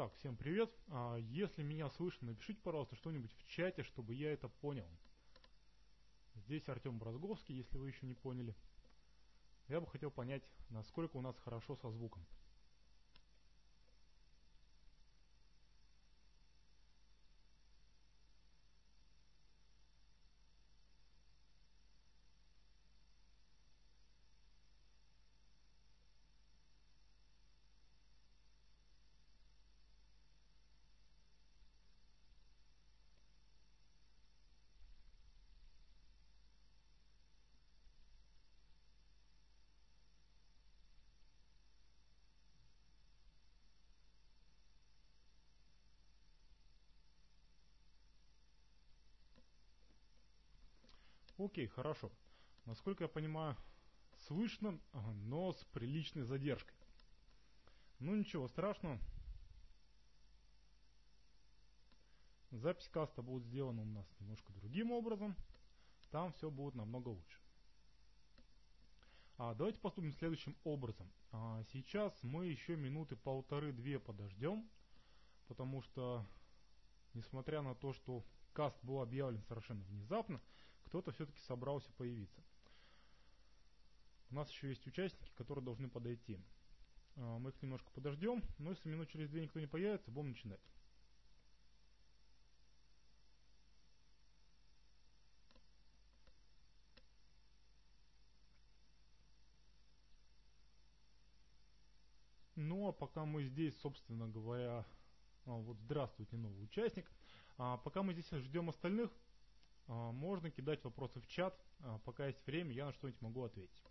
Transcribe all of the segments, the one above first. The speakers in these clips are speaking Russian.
Так, всем привет. А, если меня слышно, напишите, пожалуйста, что-нибудь в чате, чтобы я это понял. Здесь Артем Бразговский, если вы еще не поняли. Я бы хотел понять, насколько у нас хорошо со звуком. Окей, хорошо. Насколько я понимаю, слышно, но с приличной задержкой. Ну ничего страшного. Запись каста будет сделана у нас немножко другим образом. Там все будет намного лучше. А, давайте поступим следующим образом. А, сейчас мы еще минуты полторы-две подождем, потому что, несмотря на то, что каст был объявлен совершенно внезапно, кто-то все-таки собрался появиться. У нас еще есть участники, которые должны подойти. А, мы их немножко подождем, но если минут через две никто не появится, будем начинать. Ну а пока мы здесь, собственно говоря, а, вот здравствуйте, новый участник. А, пока мы здесь ждем остальных, можно кидать вопросы в чат. Пока есть время, я на что-нибудь могу ответить.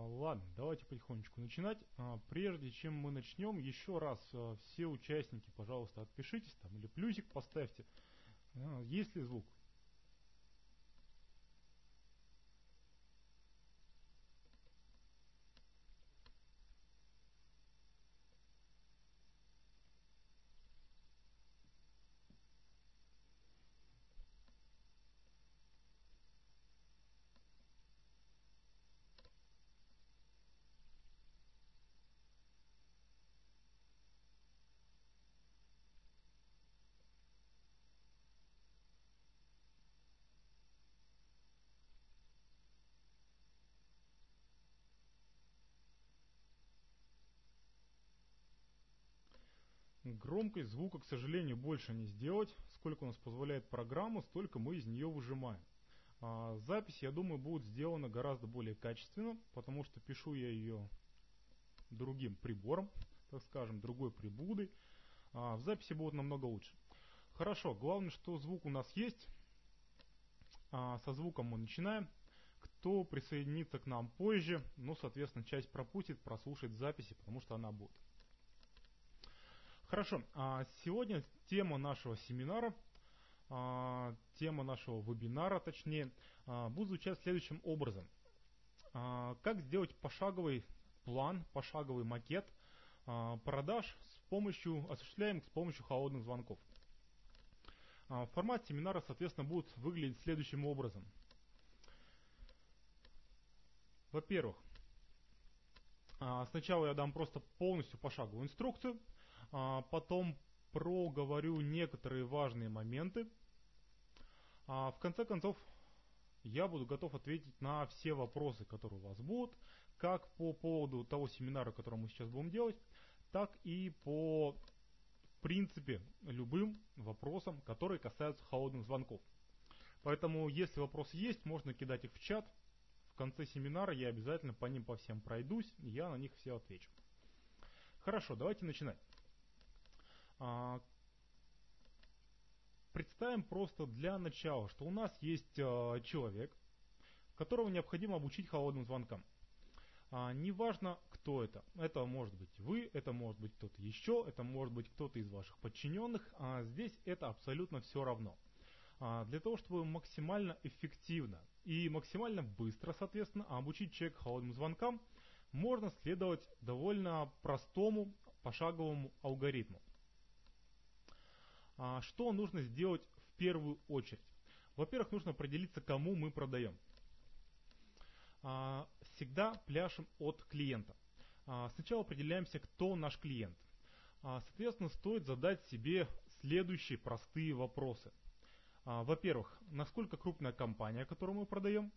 Ладно, давайте потихонечку начинать. А, прежде чем мы начнем, еще раз а, все участники, пожалуйста, отпишитесь там или плюсик поставьте. А, есть ли звук? Громкость звука, к сожалению, больше не сделать. Сколько у нас позволяет программа, столько мы из нее выжимаем. А, запись, я думаю, будет сделана гораздо более качественно, потому что пишу я ее другим прибором, так скажем, другой прибудой. А, в записи будет намного лучше. Хорошо, главное, что звук у нас есть. А, со звуком мы начинаем. Кто присоединится к нам позже, ну, соответственно, часть пропустит, прослушает записи, потому что она будет. Хорошо, а сегодня тема нашего семинара, а, тема нашего вебинара, точнее, а, будет звучать следующим образом. Как сделать пошаговый план, пошаговый макет продаж с помощью, осуществляемых с помощью холодных звонков. Формат семинара, соответственно, будет выглядеть следующим образом. Во-первых, А, сначала я дам просто полностью пошаговую инструкцию, а, потом проговорю некоторые важные моменты. А в конце концов, я буду готов ответить на все вопросы, которые у вас будут, как по поводу того семинара, который мы сейчас будем делать, так и по, в принципе, любым вопросам, которые касаются холодных звонков. Поэтому, если вопросы есть, можно кидать их в чат. В конце семинара я обязательно по ним по всем пройдусь, я на них все отвечу. Хорошо, давайте начинать. А, представим просто для начала, что у нас есть э, человек, которого необходимо обучить холодным звонкам. А, неважно, кто это. Это может быть вы, это может быть кто-то еще, это может быть кто-то из ваших подчиненных. А здесь это абсолютно все равно. А, для того, чтобы максимально эффективно и максимально быстро, соответственно, обучить человека холодным звонкам, можно следовать довольно простому пошаговому алгоритму. А, что нужно сделать в первую очередь? Во-первых, нужно определиться, кому мы продаем. А, всегда пляшем от клиента. А, сначала определяемся, кто наш клиент. Соответственно, стоит задать себе следующие простые вопросы. Во-первых, насколько крупная компания, которую мы продаем?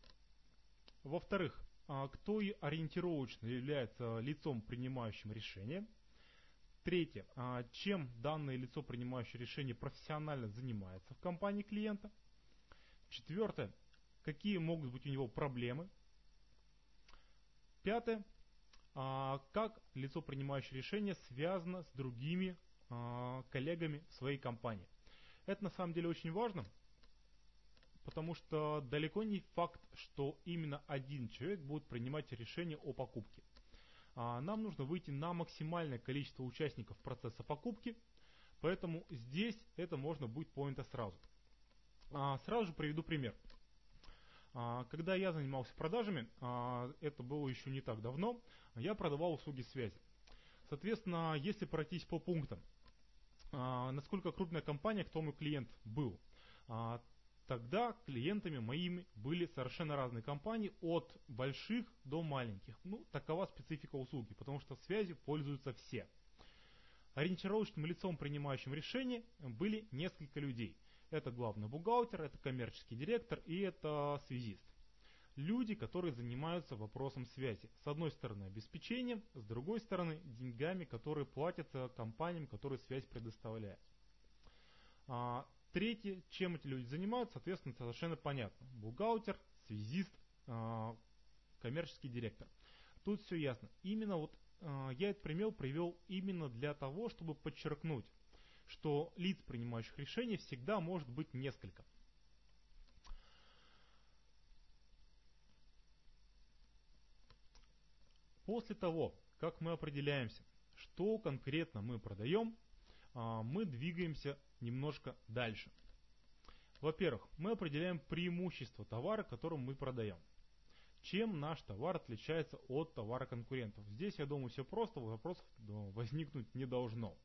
Во-вторых, кто и ориентировочно является лицом, принимающим решение? Третье. А, чем данное лицо, принимающее решение, профессионально занимается в компании клиента. Четвертое. Какие могут быть у него проблемы. Пятое. А, как лицо, принимающее решение, связано с другими а, коллегами своей компании. Это на самом деле очень важно, потому что далеко не факт, что именно один человек будет принимать решение о покупке. А, нам нужно выйти на максимальное количество участников процесса покупки, поэтому здесь это можно будет понято сразу. А, сразу же приведу пример. А, когда я занимался продажами, это было еще не так давно, я продавал услуги связи. Соответственно, если пройтись по пунктам, насколько крупная компания, кто мой клиент был, Тогда клиентами моими были совершенно разные компании, от больших до маленьких. Ну, такова специфика услуги, потому что связью пользуются все. Ориентировочным лицом, принимающим решение, были несколько людей. Это главный бухгалтер, это коммерческий директор и это связист. Люди, которые занимаются вопросом связи. С одной стороны обеспечением, с другой стороны деньгами, которые платятся компаниям, которые связь предоставляют. А, Третье, чем эти люди занимаются, соответственно, совершенно понятно. Бухгалтер, связист, э, коммерческий директор. Тут все ясно. Именно вот э, я этот пример привел именно для того, чтобы подчеркнуть, что лиц, принимающих решения, всегда может быть несколько. После того, как мы определяемся, что конкретно мы продаем, а, мы двигаемся немножко дальше. Во-первых, мы определяем преимущество товара, которым мы продаем. Чем наш товар отличается от товара конкурентов? Здесь, я думаю, все просто, вопросов возникнуть не должно.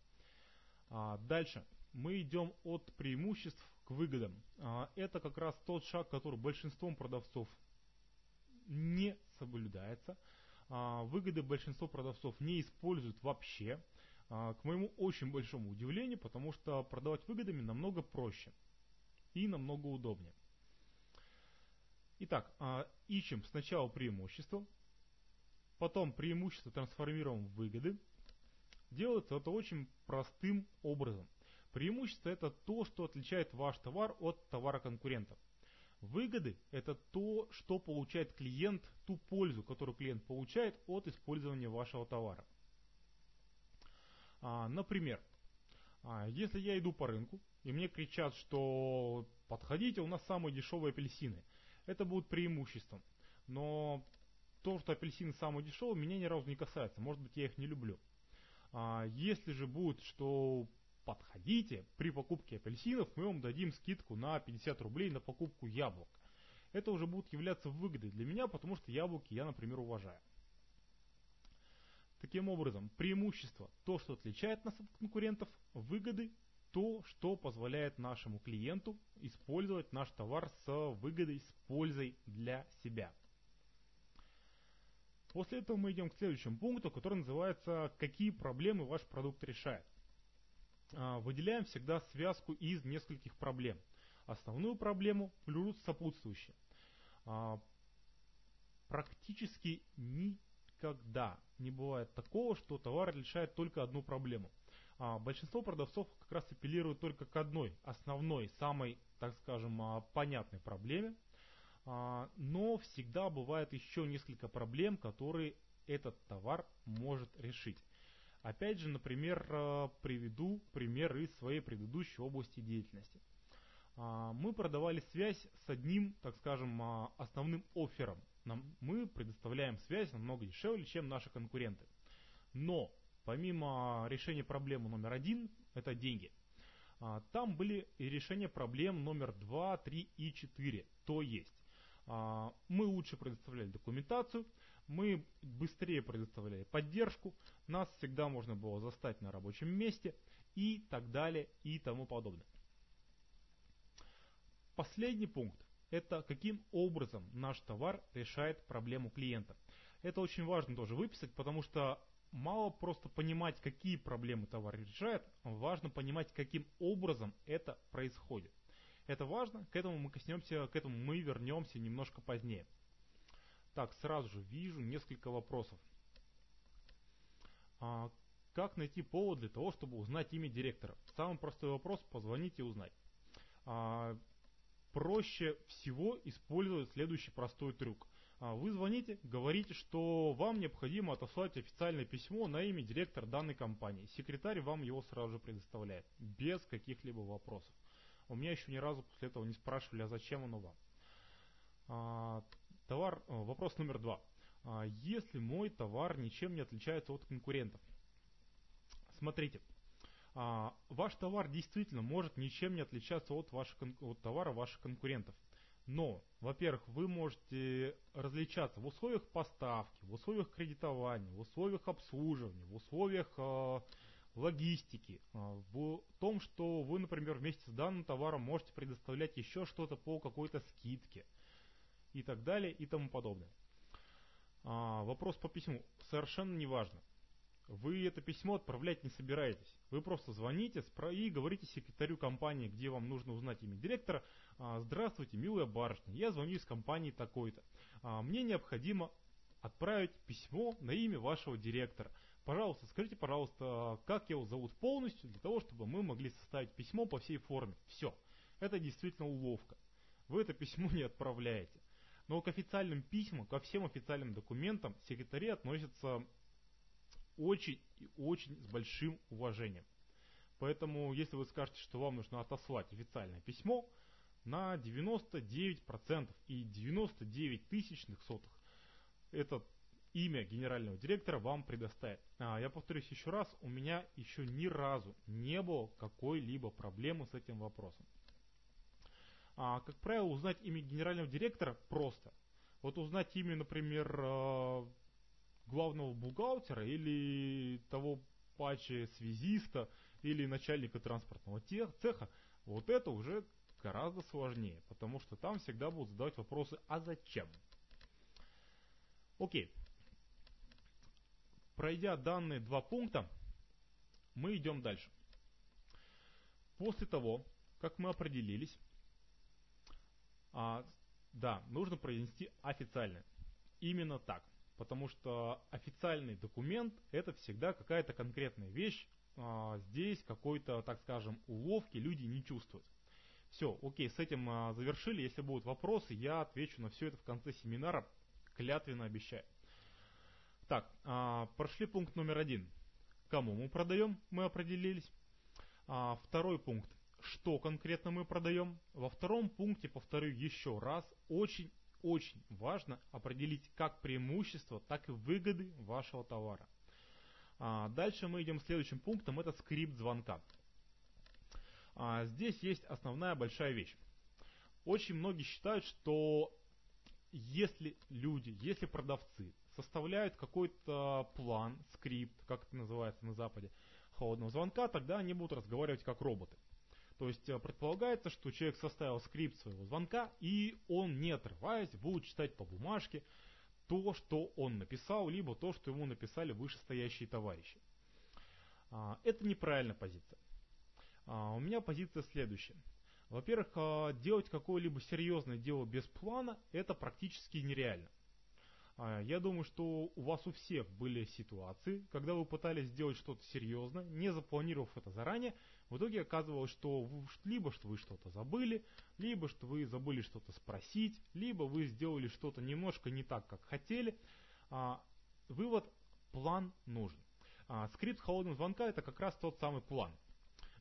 А дальше. Мы идем от преимуществ к выгодам. А, это как раз тот шаг, который большинством продавцов не соблюдается. А, выгоды большинство продавцов не используют вообще. А, к моему очень большому удивлению, потому что продавать выгодами намного проще и намного удобнее. Итак, а, ищем сначала преимущество, потом преимущество трансформируем в выгоды. Делается это очень простым образом. Преимущество это то, что отличает ваш товар от товара конкурентов. Выгоды – это то, что получает клиент, ту пользу, которую клиент получает от использования вашего товара. А, например, а, если я иду по рынку, и мне кричат, что подходите, у нас самые дешевые апельсины, это будет преимуществом. Но то, что апельсины самые дешевые, меня ни разу не касается. Может быть, я их не люблю. А, если же будет, что подходите, при покупке апельсинов мы вам дадим скидку на 50 рублей на покупку яблок. Это уже будет являться выгодой для меня, потому что яблоки я, например, уважаю. Таким образом, преимущество – то, что отличает нас от конкурентов, выгоды – то, что позволяет нашему клиенту использовать наш товар с выгодой, с пользой для себя. После этого мы идем к следующему пункту, который называется «Какие проблемы ваш продукт решает?». А, выделяем всегда связку из нескольких проблем. Основную проблему плюс сопутствующие. А, практически никогда не бывает такого, что товар решает только одну проблему. А, большинство продавцов как раз апеллируют только к одной, основной, самой, так скажем, понятной проблеме. Но всегда бывает еще несколько проблем, которые этот товар может решить. Опять же, например, э, приведу пример из своей предыдущей области деятельности. А, мы продавали связь с одним, так скажем, а, основным оффером. Мы предоставляем связь намного дешевле, чем наши конкуренты. Но, помимо решения проблемы номер один, это деньги, а, там были и решения проблем номер два, три и четыре. То есть, мы лучше предоставляли документацию, мы быстрее предоставляли поддержку, нас всегда можно было застать на рабочем месте и так далее и тому подобное. Последний пункт – это каким образом наш товар решает проблему клиента. Это очень важно тоже выписать, потому что мало просто понимать, какие проблемы товар решает, важно понимать, каким образом это происходит. Это важно, к этому мы коснемся, к этому мы вернемся немножко позднее. Так, сразу же вижу несколько вопросов. А, как найти повод для того, чтобы узнать имя директора? Самый простой вопрос, позвоните и узнать. А, проще всего использовать следующий простой трюк. А, вы звоните, говорите, что вам необходимо отослать официальное письмо на имя директора данной компании. Секретарь вам его сразу же предоставляет, без каких-либо вопросов. У меня еще ни разу после этого не спрашивали, а зачем оно вам. А, товар, э, вопрос номер два. А, если мой товар ничем не отличается от конкурентов? Смотрите, а, ваш товар действительно может ничем не отличаться от, ваших, от товара ваших конкурентов. Но, во-первых, вы можете различаться в условиях поставки, в условиях кредитования, в условиях обслуживания, в условиях э, логистики, э, в том, что вы, например, вместе с данным товаром можете предоставлять еще что-то по какой-то скидке – и так далее и тому подобное. А, вопрос по письму совершенно не важно. Вы это письмо отправлять не собираетесь. Вы просто звоните и говорите секретарю компании, где вам нужно узнать имя директора. «А, Здравствуйте, милая барышня, я звоню из компании такой-то. А, мне необходимо отправить письмо на имя вашего директора. Пожалуйста, скажите, пожалуйста, как его зовут полностью, для того, чтобы мы могли составить письмо по всей форме. Все. Это действительно уловка. Вы это письмо не отправляете. Но к официальным письмам, ко всем официальным документам секретари относятся очень и очень с большим уважением. Поэтому, если вы скажете, что вам нужно отослать официальное письмо, на 99% и 99 тысячных сотых это имя генерального директора вам предоставит. А, я повторюсь еще раз, у меня еще ни разу не было какой-либо проблемы с этим вопросом. А, как правило, узнать имя генерального директора просто. Вот узнать имя, например, э, главного бухгалтера или того паче связиста или начальника транспортного цеха, вот это уже гораздо сложнее, потому что там всегда будут задавать вопросы «а зачем?». Окей. Пройдя данные два пункта, мы идем дальше. После того, как мы определились, а, да, нужно произнести официально. Именно так. Потому что официальный документ это всегда какая-то конкретная вещь. А, здесь какой-то, так скажем, уловки люди не чувствуют. Все, окей, с этим а, завершили. Если будут вопросы, я отвечу на все это в конце семинара. Клятвенно обещаю. Так, а, прошли пункт номер один. Кому мы продаем, мы определились. Второй пункт что конкретно мы продаем. Во втором пункте, повторю еще раз, очень-очень важно определить как преимущества, так и выгоды вашего товара. А дальше мы идем следующим пунктом, это скрипт звонка. А здесь есть основная большая вещь. Очень многие считают, что если люди, если продавцы составляют какой-то план, скрипт, как это называется на Западе, холодного звонка, тогда они будут разговаривать как роботы. То есть э, предполагается, что человек составил скрипт своего звонка, и он, не отрываясь, будет читать по бумажке то, что он написал, либо то, что ему написали вышестоящие товарищи. А, это неправильная позиция. А, у меня позиция следующая. Во-первых, а, делать какое-либо серьезное дело без плана, это практически нереально. Я думаю, что у вас у всех были ситуации, когда вы пытались сделать что-то серьезное, не запланировав это заранее, в итоге оказывалось, что вы, либо что вы что-то забыли, либо что вы забыли что-то спросить, либо вы сделали что-то немножко не так, как хотели. Вывод – план нужен. А, скрипт холодного звонка это как раз тот самый план.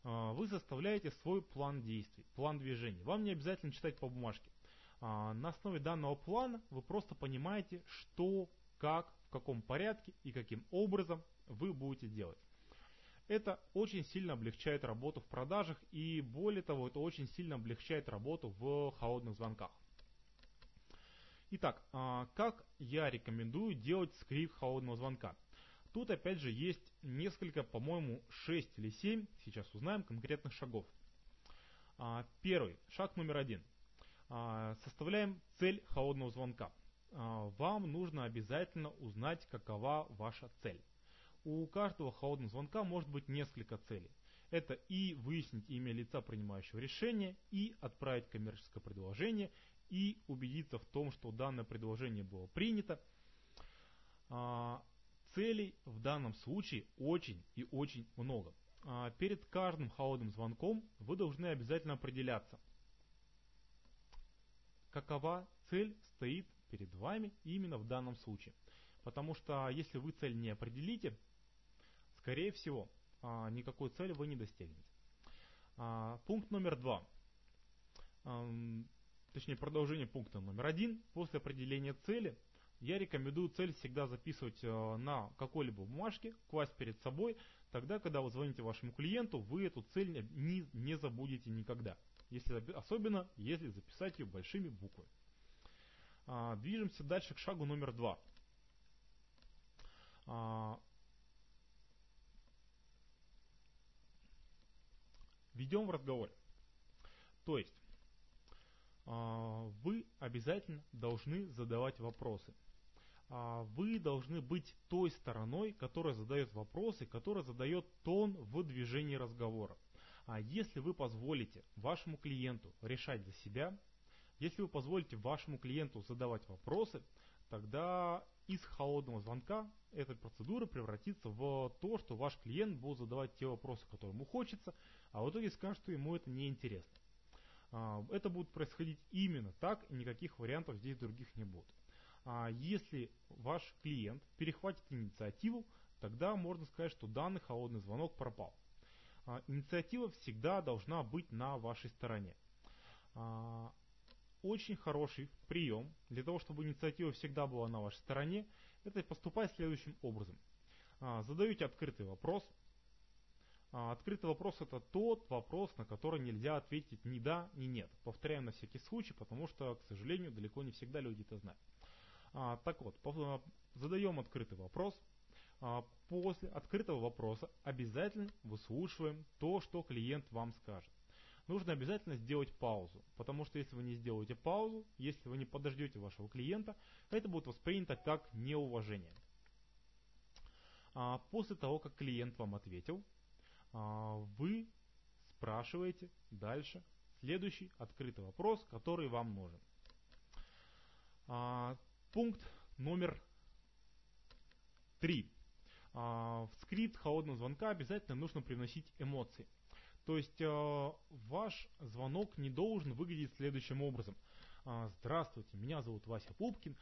А, вы составляете свой план действий, план движений. Вам не обязательно читать по бумажке. А, на основе данного плана вы просто понимаете, что, как, в каком порядке и каким образом вы будете делать. Это очень сильно облегчает работу в продажах и более того, это очень сильно облегчает работу в холодных звонках. Итак, как я рекомендую делать скрипт холодного звонка? Тут опять же есть несколько, по-моему, 6 или 7, сейчас узнаем, конкретных шагов. А, первый, шаг номер один. А, составляем цель холодного звонка. А, вам нужно обязательно узнать, какова ваша цель. У каждого холодного звонка может быть несколько целей. Это и выяснить имя лица, принимающего решение, и отправить коммерческое предложение, и убедиться в том, что данное предложение было принято. Целей в данном случае очень и очень много. А, перед каждым холодным звонком вы должны обязательно определяться, какова цель стоит перед вами именно в данном случае. Потому что если вы цель не определите, скорее всего, а, никакой цели вы не достигнете. А, пункт номер два. Точнее, продолжение пункта номер один. После определения цели – я рекомендую цель всегда записывать э, на какой-либо бумажке, класть перед собой. Тогда, когда вы звоните вашему клиенту, вы эту цель не, не забудете никогда. Если, особенно, если записать ее большими буквами. А, движемся дальше к шагу номер два. А, ведем в разговоре. То есть, а, вы обязательно должны задавать вопросы. А, вы должны быть той стороной, которая задает вопросы, которая задает тон в движении разговора. А если вы позволите вашему клиенту решать за себя, если вы позволите вашему клиенту задавать вопросы, тогда из холодного звонка эта процедура превратится в то, что ваш клиент будет задавать те вопросы, которые ему хочется, а в итоге скажет, что ему это не интересно. А, это будет происходить именно так, и никаких вариантов здесь других не будет. А если ваш клиент перехватит инициативу, тогда можно сказать, что данный холодный звонок пропал. А, инициатива всегда должна быть на вашей стороне. А, очень хороший прием для того, чтобы инициатива всегда была на вашей стороне, это поступать следующим образом. Задаете открытый вопрос. Открытый вопрос это тот вопрос, на который нельзя ответить ни да, ни нет. Повторяю на всякий случай, потому что, к сожалению, далеко не всегда люди это знают. А, так вот, задаем открытый вопрос. А, после открытого вопроса обязательно выслушиваем то, что клиент вам скажет. Нужно обязательно сделать паузу, потому что если вы не сделаете паузу, если вы не подождете вашего клиента, это будет воспринято как неуважение. А, после того, как клиент вам ответил, а, вы спрашиваете дальше следующий открытый вопрос, который вам нужен. А, Пункт номер три. А, в скрипт холодного звонка обязательно нужно привносить эмоции. То есть а, ваш звонок не должен выглядеть следующим образом. А, здравствуйте, меня зовут Вася Пупкин,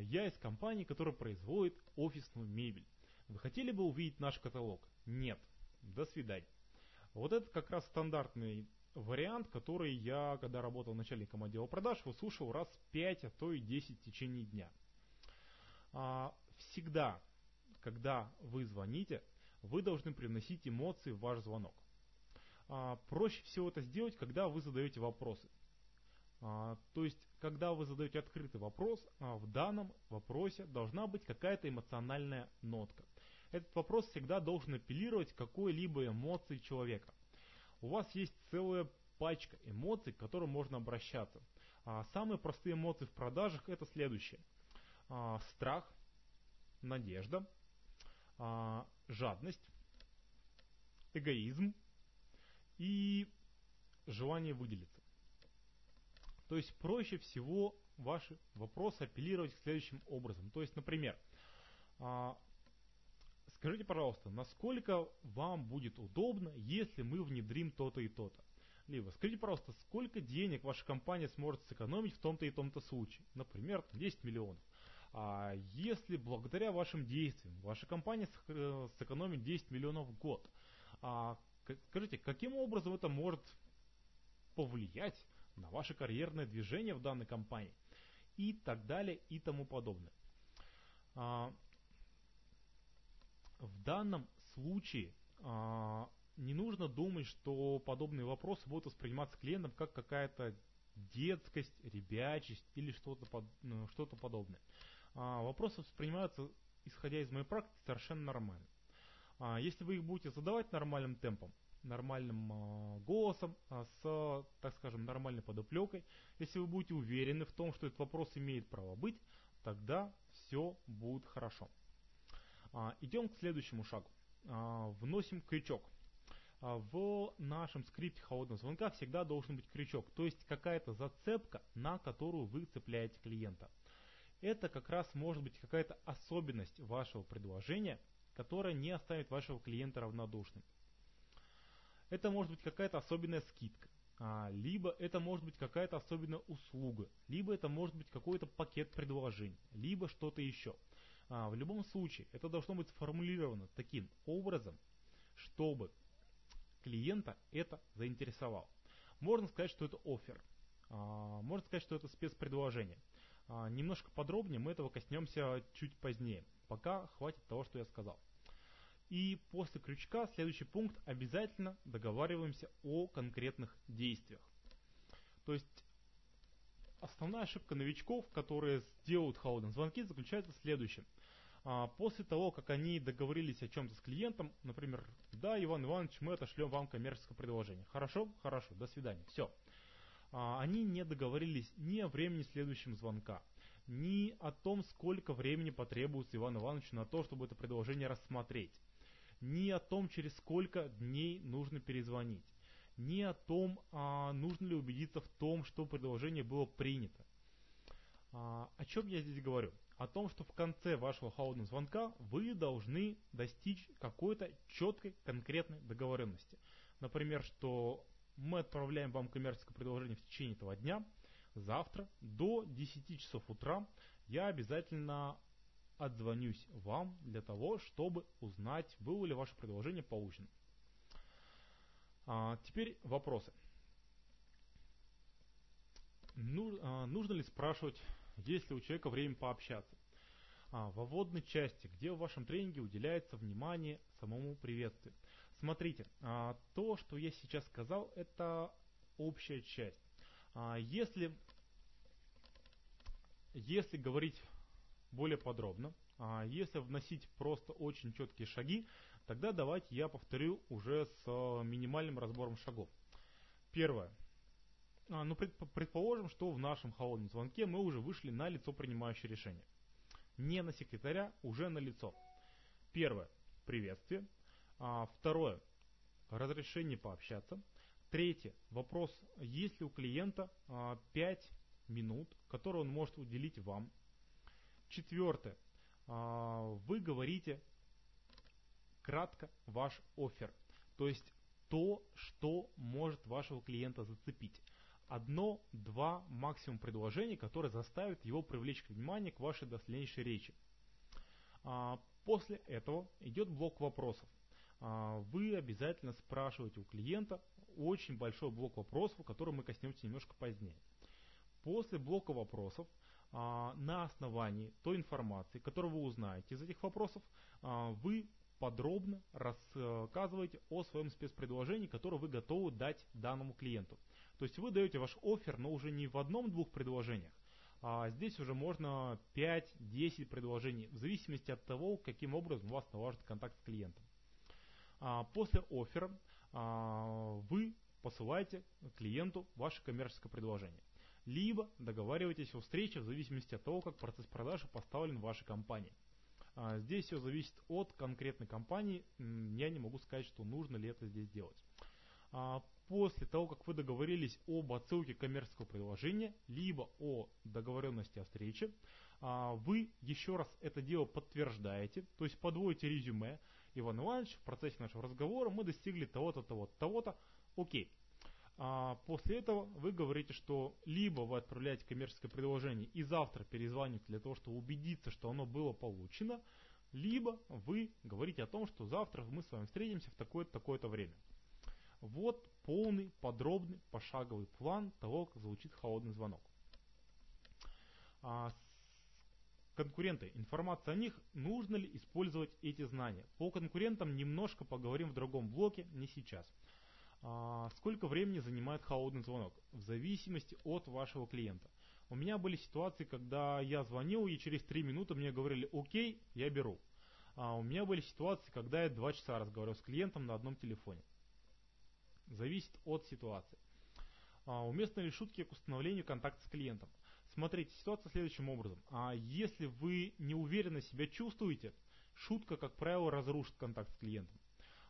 я из компании, которая производит офисную мебель. Вы хотели бы увидеть наш каталог? Нет. До свидания. Вот это как раз стандартный вариант, который я, когда работал начальником отдела продаж, выслушал раз 5, а то и 10 в течение дня. А, всегда, когда вы звоните, вы должны привносить эмоции в ваш звонок. А, проще всего это сделать, когда вы задаете вопросы. А, то есть, когда вы задаете открытый вопрос, в данном вопросе должна быть какая-то эмоциональная нотка. Этот вопрос всегда должен апеллировать какой-либо эмоции человека у вас есть целая пачка эмоций, к которым можно обращаться. А самые простые эмоции в продажах это следующее. а, страх, надежда, а, жадность, эгоизм и желание выделиться. То есть проще всего ваши вопросы апеллировать к следующим образом. То есть, например, а, скажите, пожалуйста, насколько вам будет удобно, если мы внедрим то-то и то-то? Либо скажите, пожалуйста, сколько денег ваша компания сможет сэкономить в том-то и том-то случае? Например, 10 миллионов. А если благодаря вашим действиям ваша компания э, сэкономит 10 миллионов в год, а, скажите, каким образом это может повлиять на ваше карьерное движение в данной компании? И так далее и тому подобное. А, в данном случае а, не нужно думать, что подобные вопросы будут восприниматься клиентом как какая-то детскость, ребячесть или что-то ну, что подобное а, вопросы воспринимаются, исходя из моей практики, совершенно нормально. А, если вы их будете задавать нормальным темпом, нормальным а, голосом, а, с, так скажем, нормальной подоплекой, если вы будете уверены в том, что этот вопрос имеет право быть, тогда все будет хорошо. Идем к следующему шагу. Вносим крючок. В нашем скрипте холодного звонка всегда должен быть крючок, то есть какая-то зацепка, на которую вы цепляете клиента это как раз может быть какая-то особенность вашего предложения, которая не оставит вашего клиента равнодушным. Это может быть какая-то особенная скидка, а, либо это может быть какая-то особенная услуга, либо это может быть какой-то пакет предложений, либо что-то еще. А, в любом случае, это должно быть сформулировано таким образом, чтобы клиента это заинтересовало. Можно сказать, что это офер. А, можно сказать, что это спецпредложение. Немножко подробнее мы этого коснемся чуть позднее. Пока хватит того, что я сказал. И после крючка следующий пункт обязательно договариваемся о конкретных действиях. То есть основная ошибка новичков, которые делают холодные звонки, заключается в следующем. А, после того, как они договорились о чем-то с клиентом, например, да, Иван Иванович, мы отошлем вам коммерческое предложение. Хорошо? Хорошо, до свидания. Все. А, они не договорились ни о времени следующего звонка, ни о том, сколько времени потребуется Ивану Ивановичу на то, чтобы это предложение рассмотреть, ни о том, через сколько дней нужно перезвонить, ни о том, а, нужно ли убедиться в том, что предложение было принято. А, о чем я здесь говорю? О том, что в конце вашего холодного звонка вы должны достичь какой-то четкой конкретной договоренности. Например, что мы отправляем вам коммерческое предложение в течение этого дня. Завтра до 10 часов утра я обязательно отзвонюсь вам для того, чтобы узнать, было ли ваше предложение получено. А, теперь вопросы. Ну, а, нужно ли спрашивать, есть ли у человека время пообщаться? А, во вводной части, где в вашем тренинге уделяется внимание самому приветствию. Смотрите, а, то, что я сейчас сказал, это общая часть. А, если, если говорить более подробно, а, если вносить просто очень четкие шаги, тогда давайте я повторю уже с минимальным разбором шагов. Первое. Ну, предположим, что в нашем холодном звонке мы уже вышли на лицо принимающее решение. Не на секретаря, уже на лицо. Первое. Приветствие. А, второе. Разрешение пообщаться. Третье. Вопрос. Есть ли у клиента а, 5 минут, которые он может уделить вам? Четвертое. А, вы говорите кратко ваш офер. То есть то, что может вашего клиента зацепить. Одно, два максимум предложений, которые заставят его привлечь внимание к вашей дальнейшей речи. А, после этого идет блок вопросов. А, вы обязательно спрашиваете у клиента очень большой блок вопросов, который мы коснемся немножко позднее. После блока вопросов а, на основании той информации, которую вы узнаете из этих вопросов, а, вы подробно рассказываете о своем спецпредложении, которое вы готовы дать данному клиенту. То есть вы даете ваш офер, но уже не в одном-двух предложениях, а здесь уже можно 5-10 предложений, в зависимости от того, каким образом у вас налажен контакт с клиентом. А, после оффера вы посылаете клиенту ваше коммерческое предложение. Либо договаривайтесь о встрече в зависимости от того, как процесс продажи поставлен в вашей компании. А, здесь все зависит от конкретной компании. Я не могу сказать, что нужно ли это здесь делать. А, после того, как вы договорились об отсылке коммерческого предложения, либо о договоренности о встрече, а, вы еще раз это дело подтверждаете, то есть подводите резюме. Иван Иванович, в процессе нашего разговора мы достигли того-то, того-то, того-то. Окей. А после этого вы говорите, что либо вы отправляете коммерческое предложение и завтра перезвоните для того, чтобы убедиться, что оно было получено, либо вы говорите о том, что завтра мы с вами встретимся в такое-то, такое-то время. Вот полный, подробный, пошаговый план того, как звучит холодный звонок. А конкуренты, информация о них, нужно ли использовать эти знания. По конкурентам немножко поговорим в другом блоке, не сейчас. А, сколько времени занимает холодный звонок? В зависимости от вашего клиента. У меня были ситуации, когда я звонил и через 3 минуты мне говорили «Окей, я беру». А у меня были ситуации, когда я 2 часа разговаривал с клиентом на одном телефоне. Зависит от ситуации. А, уместны ли шутки к установлению контакта с клиентом? Смотрите, ситуация следующим образом. А если вы неуверенно себя чувствуете, шутка, как правило, разрушит контакт с клиентом.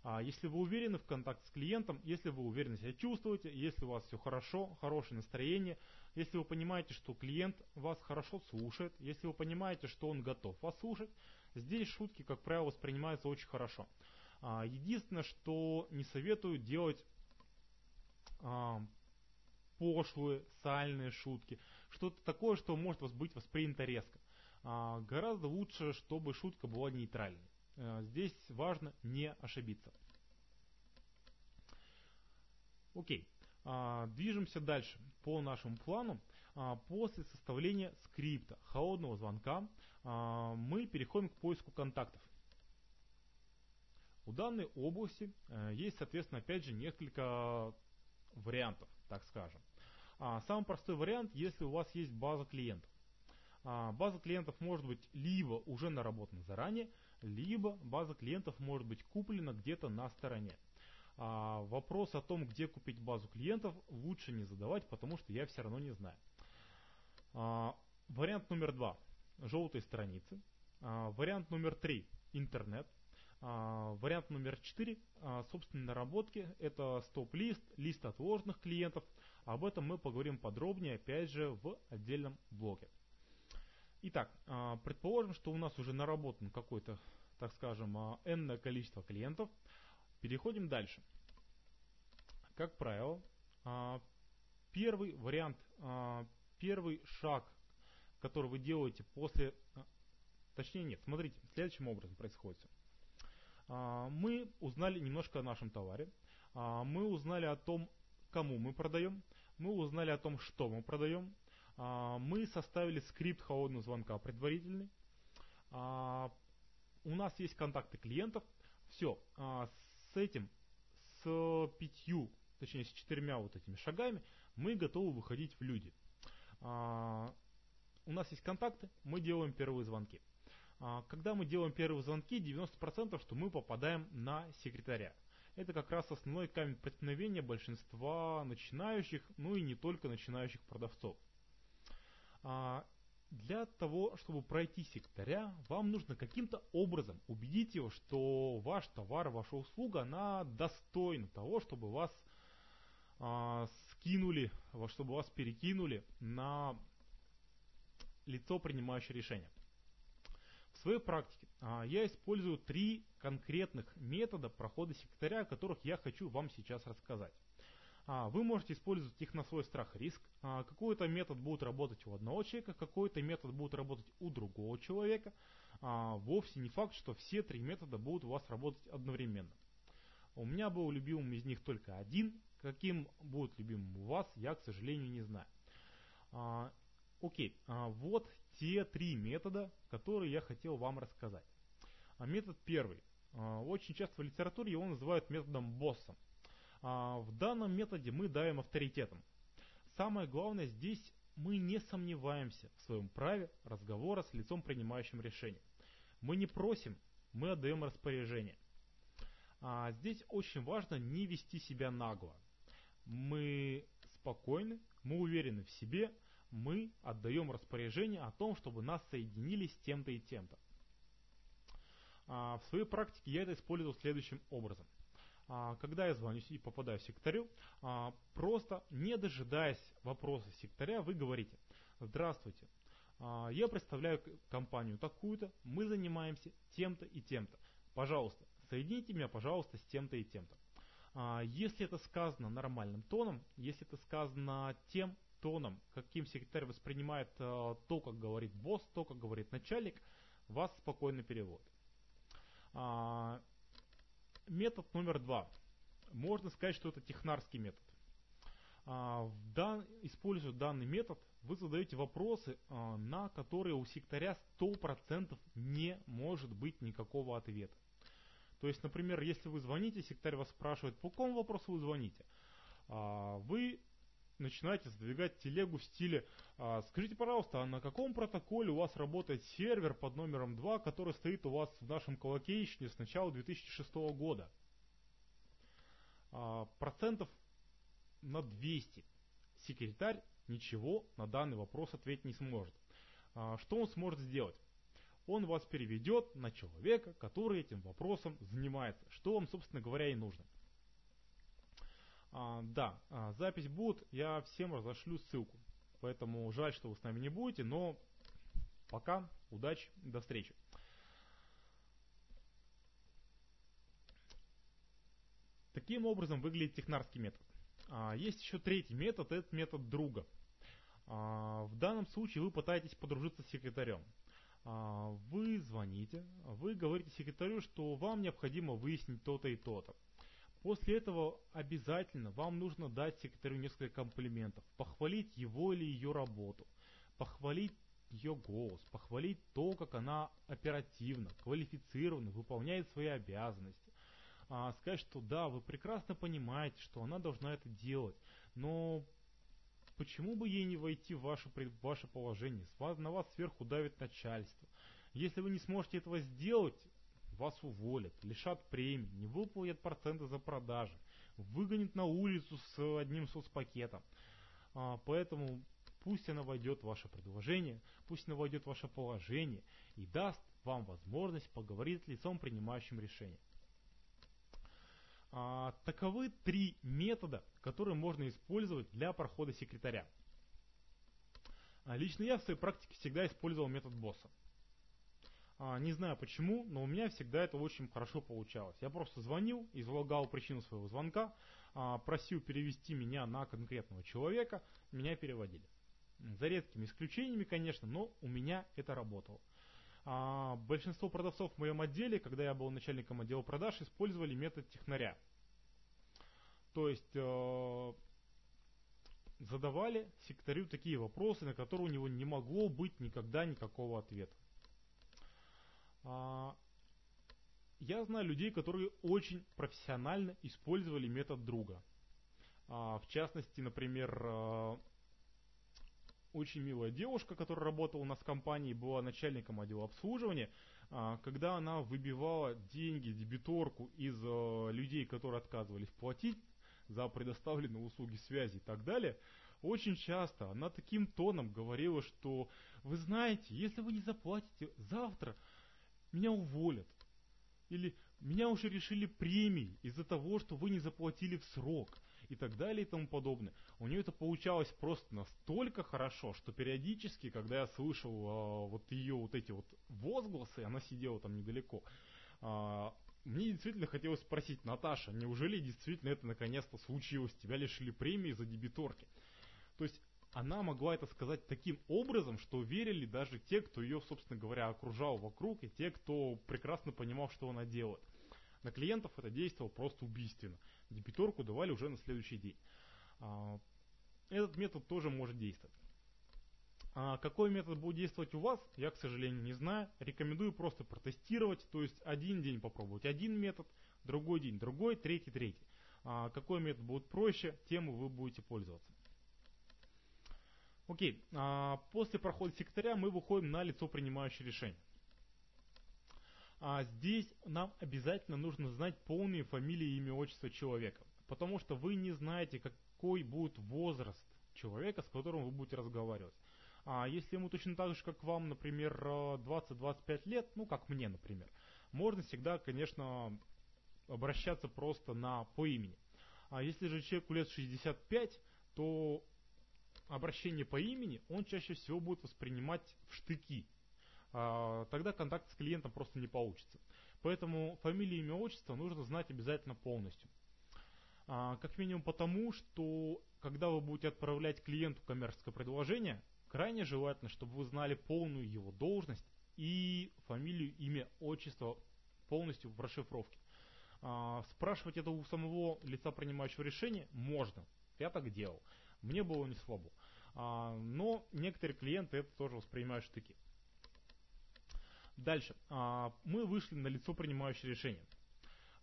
А если вы уверены в контакте с клиентом, если вы уверенно себя чувствуете, если у вас все хорошо, хорошее настроение, если вы понимаете, что клиент вас хорошо слушает, если вы понимаете, что он готов вас слушать, здесь шутки, как правило, воспринимаются очень хорошо. А, единственное, что не советую делать а, пошлые, сальные шутки, что-то такое, что может быть воспринято резко. А, гораздо лучше, чтобы шутка была нейтральной. А, здесь важно не ошибиться. Окей, а, движемся дальше по нашему плану. А, после составления скрипта холодного звонка а, мы переходим к поиску контактов. У данной области а, есть, соответственно, опять же несколько вариантов, так скажем. Самый простой вариант, если у вас есть база клиентов. База клиентов может быть либо уже наработана заранее, либо база клиентов может быть куплена где-то на стороне. А, вопрос о том, где купить базу клиентов, лучше не задавать, потому что я все равно не знаю. А, вариант номер два – желтые страницы. А, вариант номер три – интернет. А, вариант номер четыре а, – собственные наработки. Это стоп-лист, лист отложенных клиентов – об этом мы поговорим подробнее, опять же, в отдельном блоге. Итак, а, предположим, что у нас уже наработан какой-то, так скажем, а, n количество клиентов. Переходим дальше. Как правило, а, первый вариант, первый шаг, который вы делаете после... Точнее нет, смотрите, следующим образом происходит. Мы узнали немножко о нашем товаре, мы узнали о том, кому мы продаем, мы узнали о том, что мы продаем, а, мы составили скрипт холодного звонка предварительный, а, у нас есть контакты клиентов, все, а, с этим, с пятью, точнее с четырьмя вот этими шагами мы готовы выходить в люди. У нас есть контакты, мы делаем первые звонки. Когда мы делаем первые звонки, 90% что мы попадаем на секретаря это как раз основной камень преткновения большинства начинающих, ну и не только начинающих продавцов. А, для того, чтобы пройти секторя, вам нужно каким-то образом убедить его, что ваш товар, ваша услуга, она достойна того, чтобы вас а, скинули, чтобы вас перекинули на лицо, принимающее решение. В своей практике а, я использую три конкретных метода прохода секретаря, о которых я хочу вам сейчас рассказать. А, вы можете использовать их на свой страх и риск. А, какой-то метод будет работать у одного человека, какой-то метод будет работать у другого человека. Вовсе не факт, что все три метода будут у вас работать одновременно. У меня был любимым из них только один. Каким будет любимым у вас, я, к сожалению, не знаю. Окей, вот те три метода, которые я хотел вам рассказать. А метод первый. А, очень часто в литературе его называют методом босса. А, в данном методе мы давим авторитетом. Самое главное здесь мы не сомневаемся в своем праве разговора с лицом, принимающим решение. Мы не просим, мы отдаем распоряжение. А здесь очень важно не вести себя нагло. Мы спокойны, мы уверены в себе, мы отдаем распоряжение о том, чтобы нас соединили с тем-то и тем-то. А, в своей практике я это использовал следующим образом. А, когда я звоню и попадаю в секторю, а, просто не дожидаясь вопроса секторя, вы говорите «Здравствуйте, а, я представляю компанию такую-то, мы занимаемся тем-то и тем-то. Пожалуйста, соедините меня, пожалуйста, с тем-то и тем-то. Если это сказано нормальным тоном, если это сказано тем тоном, каким секретарь воспринимает то, как говорит босс, то, как говорит начальник, вас спокойно перевод. Метод номер два. Можно сказать, что это технарский метод. Используя данный метод, вы задаете вопросы, а, на которые у сектаря 100% не может быть никакого ответа. То есть, например, если вы звоните, сектарь вас спрашивает, по какому вопросу вы звоните, а, вы начинаете сдвигать телегу в стиле а, «Скажите, пожалуйста, а на каком протоколе у вас работает сервер под номером 2, который стоит у вас в нашем колокейшне с начала 2006 года?» Процентов на 200 секретарь ничего на данный вопрос ответить не сможет. А, что он сможет сделать? Он вас переведет на человека, который этим вопросом занимается, что вам, собственно говоря, и нужно. А, да, а, запись будет, я всем разошлю ссылку. Поэтому жаль, что вы с нами не будете, но пока, удачи, до встречи. Таким образом выглядит технарский метод. А, есть еще третий метод, это метод друга. В данном случае вы пытаетесь подружиться с секретарем. Вы звоните, вы говорите секретарю, что вам необходимо выяснить то-то и то-то. После этого обязательно вам нужно дать секретарю несколько комплиментов, похвалить его или ее работу, похвалить ее голос, похвалить то, как она оперативно, квалифицированно выполняет свои обязанности. А, сказать, что да, вы прекрасно понимаете, что она должна это делать, но Почему бы ей не войти в ваше, ваше положение? На вас сверху давит начальство. Если вы не сможете этого сделать, вас уволят, лишат премии, не выплатят проценты за продажи, выгонят на улицу с одним соцпакетом. А, поэтому пусть она войдет в ваше предложение, пусть она войдет в ваше положение и даст вам возможность поговорить с лицом, принимающим решение. А, таковы три метода, которые можно использовать для прохода секретаря. А, лично я в своей практике всегда использовал метод босса. А, не знаю почему, но у меня всегда это очень хорошо получалось. Я просто звонил, излагал причину своего звонка, а, просил перевести меня на конкретного человека, меня переводили. За редкими исключениями, конечно, но у меня это работало. А большинство продавцов в моем отделе, когда я был начальником отдела продаж, использовали метод технаря. То есть э, задавали секретарю такие вопросы, на которые у него не могло быть никогда никакого ответа. А, я знаю людей, которые очень профессионально использовали метод друга. А, в частности, например, э, очень милая девушка, которая работала у нас в компании, была начальником отдела обслуживания, а, когда она выбивала деньги, дебиторку из людей, которые отказывались платить за предоставленные услуги связи и так далее, очень часто она таким тоном говорила, что вы знаете, если вы не заплатите завтра, меня уволят. Или меня уже решили премии из-за того, что вы не заплатили в срок и так далее и тому подобное. У нее это получалось просто настолько хорошо, что периодически, когда я слышал а, вот ее вот эти вот возгласы, она сидела там недалеко, а, мне действительно хотелось спросить, Наташа, неужели действительно это наконец-то случилось? Тебя лишили премии за дебиторки. То есть она могла это сказать таким образом, что верили даже те, кто ее, собственно говоря, окружал вокруг, и те, кто прекрасно понимал, что она делает. На клиентов это действовало просто убийственно. Дебиторку давали уже на следующий день. А, этот метод тоже может действовать. А какой метод будет действовать у вас, я, к сожалению, не знаю. Рекомендую просто протестировать, то есть один день попробовать один метод, другой день другой, третий третий. А какой метод будет проще, тем вы будете пользоваться. Окей, а после прохода секретаря мы выходим на лицо принимающее решение. А здесь нам обязательно нужно знать полные фамилии, имя, отчество человека. Потому что вы не знаете, какой будет возраст человека, с которым вы будете разговаривать. А если ему точно так же, как вам, например, 20-25 лет, ну, как мне, например, можно всегда, конечно, обращаться просто на по имени. А если же человеку лет 65, то обращение по имени он чаще всего будет воспринимать в штыки. А, тогда контакт с клиентом просто не получится. Поэтому фамилию, имя, отчество нужно знать обязательно полностью. А, как минимум потому, что когда вы будете отправлять клиенту коммерческое предложение, крайне желательно, чтобы вы знали полную его должность и фамилию, имя, отчество полностью в расшифровке. А, спрашивать это у самого лица принимающего решения можно. Я так делал. Мне было не слабо. А, но некоторые клиенты это тоже воспринимают штыки. Дальше. А, мы вышли на лицо принимающее решение.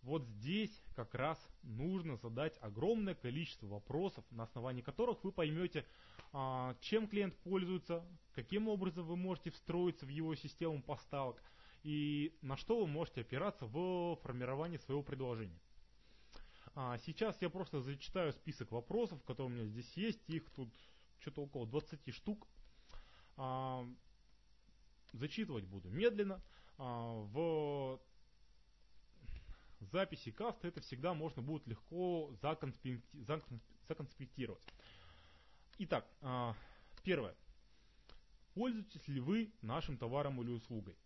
Вот здесь как раз нужно задать огромное количество вопросов, на основании которых вы поймете, а, чем клиент пользуется, каким образом вы можете встроиться в его систему поставок и на что вы можете опираться в формировании своего предложения. Сейчас я просто зачитаю список вопросов, которые у меня здесь есть. Их тут что-то около 20 штук. А, зачитывать буду медленно. А, в записи каста это всегда можно будет легко законспектировать. Итак, а, первое. Пользуетесь ли вы нашим товаром или услугой?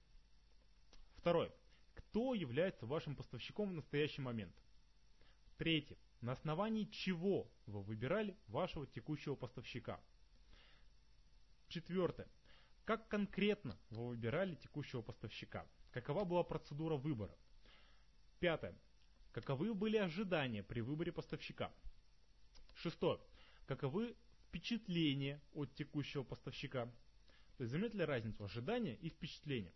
Второе. Кто является вашим поставщиком в настоящий момент? Третье. На основании чего вы выбирали вашего текущего поставщика? Четвертое. Как конкретно вы выбирали текущего поставщика? Какова была процедура выбора? Пятое. Каковы были ожидания при выборе поставщика? Шестое. Каковы впечатления от текущего поставщика? То есть заметили разницу ожидания и впечатления?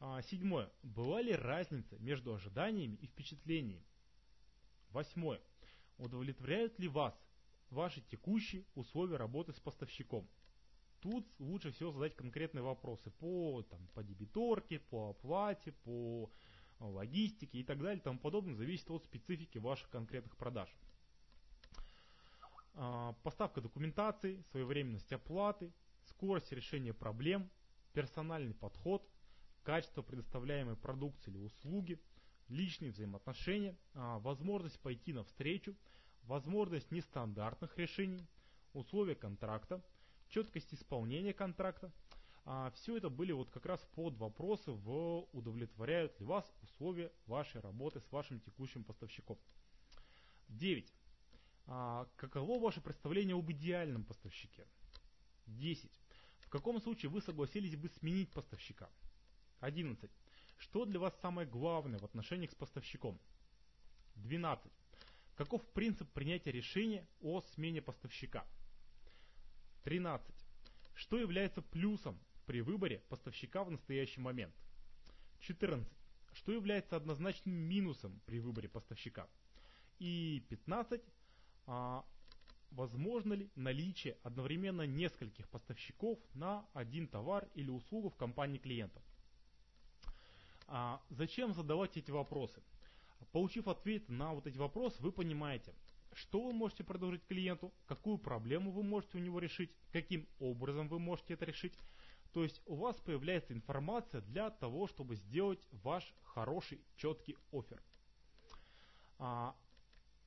А, седьмое. Была ли разница между ожиданиями и впечатлениями? Восьмое. Удовлетворяют ли вас ваши текущие условия работы с поставщиком? Тут лучше всего задать конкретные вопросы по, там, по дебиторке, по оплате, по логистике и так далее и тому подобное, зависит от специфики ваших конкретных продаж. А, поставка документации, своевременность оплаты, скорость решения проблем, персональный подход, качество предоставляемой продукции или услуги, личные взаимоотношения, а, возможность пойти навстречу, возможность нестандартных решений, условия контракта, четкость исполнения контракта, а, все это были вот как раз под вопросы в удовлетворяют ли вас условия вашей работы с вашим текущим поставщиком. 9. А, каково ваше представление об идеальном поставщике? 10. В каком случае вы согласились бы сменить поставщика? 11. Что для вас самое главное в отношениях с поставщиком? 12. Каков принцип принятия решения о смене поставщика? 13. Что является плюсом при выборе поставщика в настоящий момент. 14. Что является однозначным минусом при выборе поставщика. И 15. А, возможно ли наличие одновременно нескольких поставщиков на один товар или услугу в компании клиента. А, зачем задавать эти вопросы? Получив ответ на вот эти вопросы, вы понимаете, что вы можете предложить клиенту, какую проблему вы можете у него решить, каким образом вы можете это решить, то есть у вас появляется информация для того, чтобы сделать ваш хороший, четкий офер. А,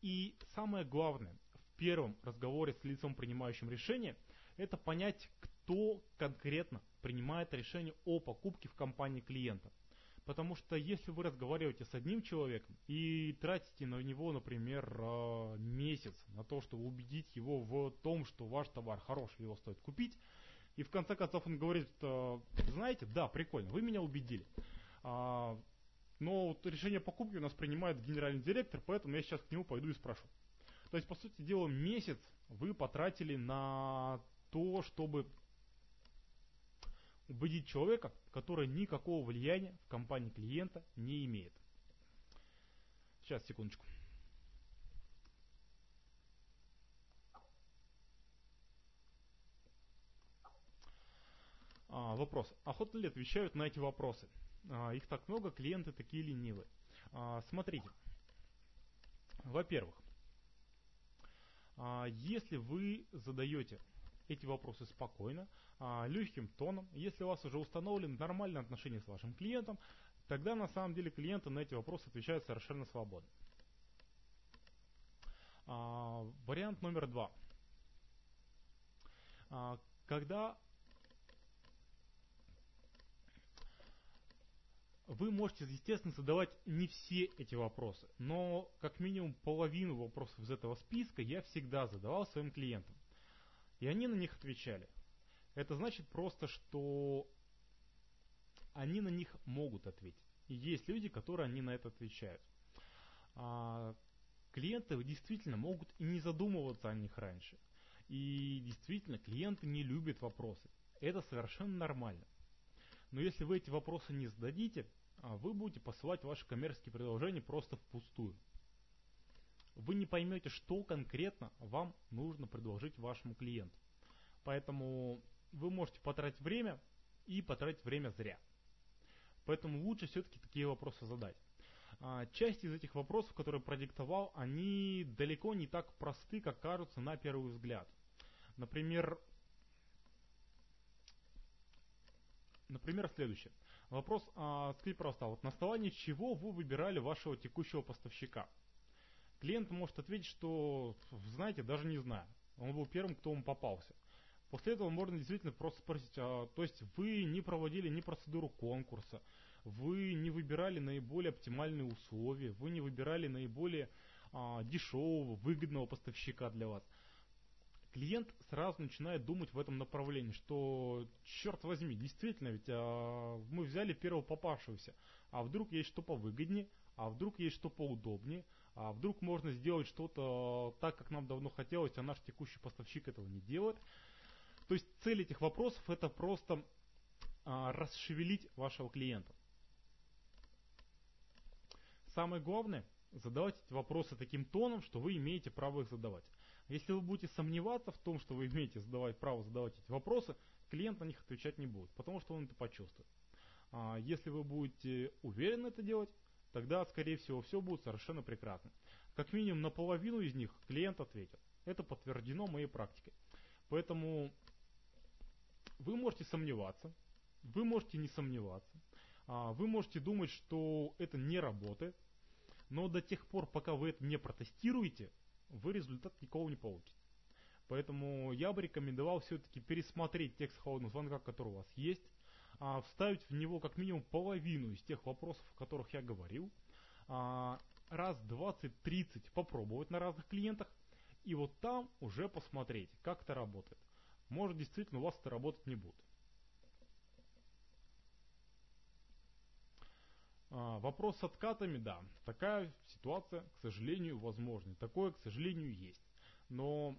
и самое главное, в первом разговоре с лицом, принимающим решение, это понять, кто конкретно принимает решение о покупке в компании клиента. Потому что если вы разговариваете с одним человеком и тратите на него, например, а, месяц на то, чтобы убедить его в том, что ваш товар хороший, его стоит купить, и в конце концов он говорит, знаете, да, прикольно, вы меня убедили. А, но решение покупки у нас принимает генеральный директор, поэтому я сейчас к нему пойду и спрошу. То есть, по сути дела, месяц вы потратили на то, чтобы убедить человека, который никакого влияния в компании клиента не имеет. Сейчас, секундочку. А, вопрос. Охотно ли отвечают на эти вопросы? А, их так много, клиенты такие ленивые. А, смотрите. Во-первых, А, если вы задаете эти вопросы спокойно, а, легким тоном, если у вас уже установлены нормальные отношения с вашим клиентом, тогда на самом деле клиенты на эти вопросы отвечают совершенно свободно. А, вариант номер два. Когда Вы можете, естественно, задавать не все эти вопросы, но как минимум половину вопросов из этого списка я всегда задавал своим клиентам. И они на них отвечали. Это значит просто, что они на них могут ответить. И есть люди, которые они на это отвечают. А, клиенты действительно могут и не задумываться о них раньше. И действительно, клиенты не любят вопросы. Это совершенно нормально. Но если вы эти вопросы не зададите, а, вы будете посылать ваши коммерческие предложения просто впустую. Вы не поймете, что конкретно вам нужно предложить вашему клиенту. Поэтому вы можете потратить время и потратить время зря. Поэтому лучше все-таки такие вопросы задать. А, часть из этих вопросов, которые продиктовал, они далеко не так просты, как кажутся на первый взгляд. Например, например, следующее. Вопрос, а, скажите, пожалуйста, вот на основании чего вы выбирали вашего текущего поставщика? Клиент может ответить, что, знаете, даже не знаю. Он был первым, кто ему попался. После этого можно действительно просто спросить, а, то есть вы не проводили ни процедуру конкурса, вы не выбирали наиболее оптимальные условия, вы не выбирали наиболее а, дешевого, выгодного поставщика для вас клиент сразу начинает думать в этом направлении, что, черт возьми, действительно, ведь а, мы взяли первого попавшегося, а вдруг есть что повыгоднее, а вдруг есть что поудобнее, а вдруг можно сделать что-то так, как нам давно хотелось, а наш текущий поставщик этого не делает. То есть цель этих вопросов это просто а, расшевелить вашего клиента. Самое главное, задавать эти вопросы таким тоном, что вы имеете право их задавать. Если вы будете сомневаться в том, что вы имеете задавать, право задавать эти вопросы, клиент на них отвечать не будет, потому что он это почувствует. А если вы будете уверены это делать, тогда, скорее всего, все будет совершенно прекрасно. Как минимум на половину из них клиент ответит. Это подтверждено моей практикой. Поэтому вы можете сомневаться, вы можете не сомневаться, а вы можете думать, что это не работает, но до тех пор, пока вы это не протестируете, вы результат никого не получите. Поэтому я бы рекомендовал все-таки пересмотреть текст холодного звонка, который у вас есть, а, вставить в него как минимум половину из тех вопросов, о которых я говорил, а, раз 20-30 попробовать на разных клиентах, и вот там уже посмотреть, как это работает. Может действительно у вас это работать не будет. А, вопрос с откатами, да, такая ситуация, к сожалению, возможна. Такое, к сожалению, есть. Но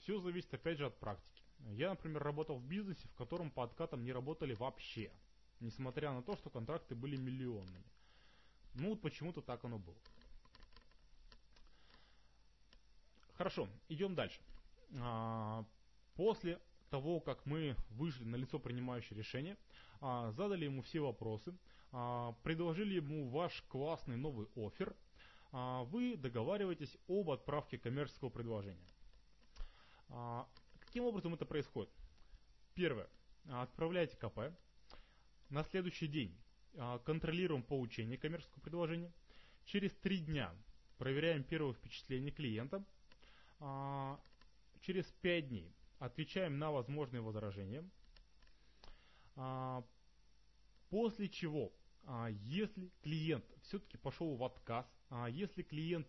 все зависит, опять же, от практики. Я, например, работал в бизнесе, в котором по откатам не работали вообще. Несмотря на то, что контракты были миллионными. Ну вот почему-то так оно было. Хорошо, идем дальше. А, после того, как мы вышли на лицо принимающее решение, а, задали ему все вопросы, а, предложили ему ваш классный новый офер, вы договариваетесь об отправке коммерческого предложения. Каким образом это происходит? Первое. Отправляете КП. На следующий день контролируем получение коммерческого предложения. Через три дня проверяем первое впечатление клиента. Через пять дней отвечаем на возможные возражения. А, после чего, а, если клиент все-таки пошел в отказ, а, если клиент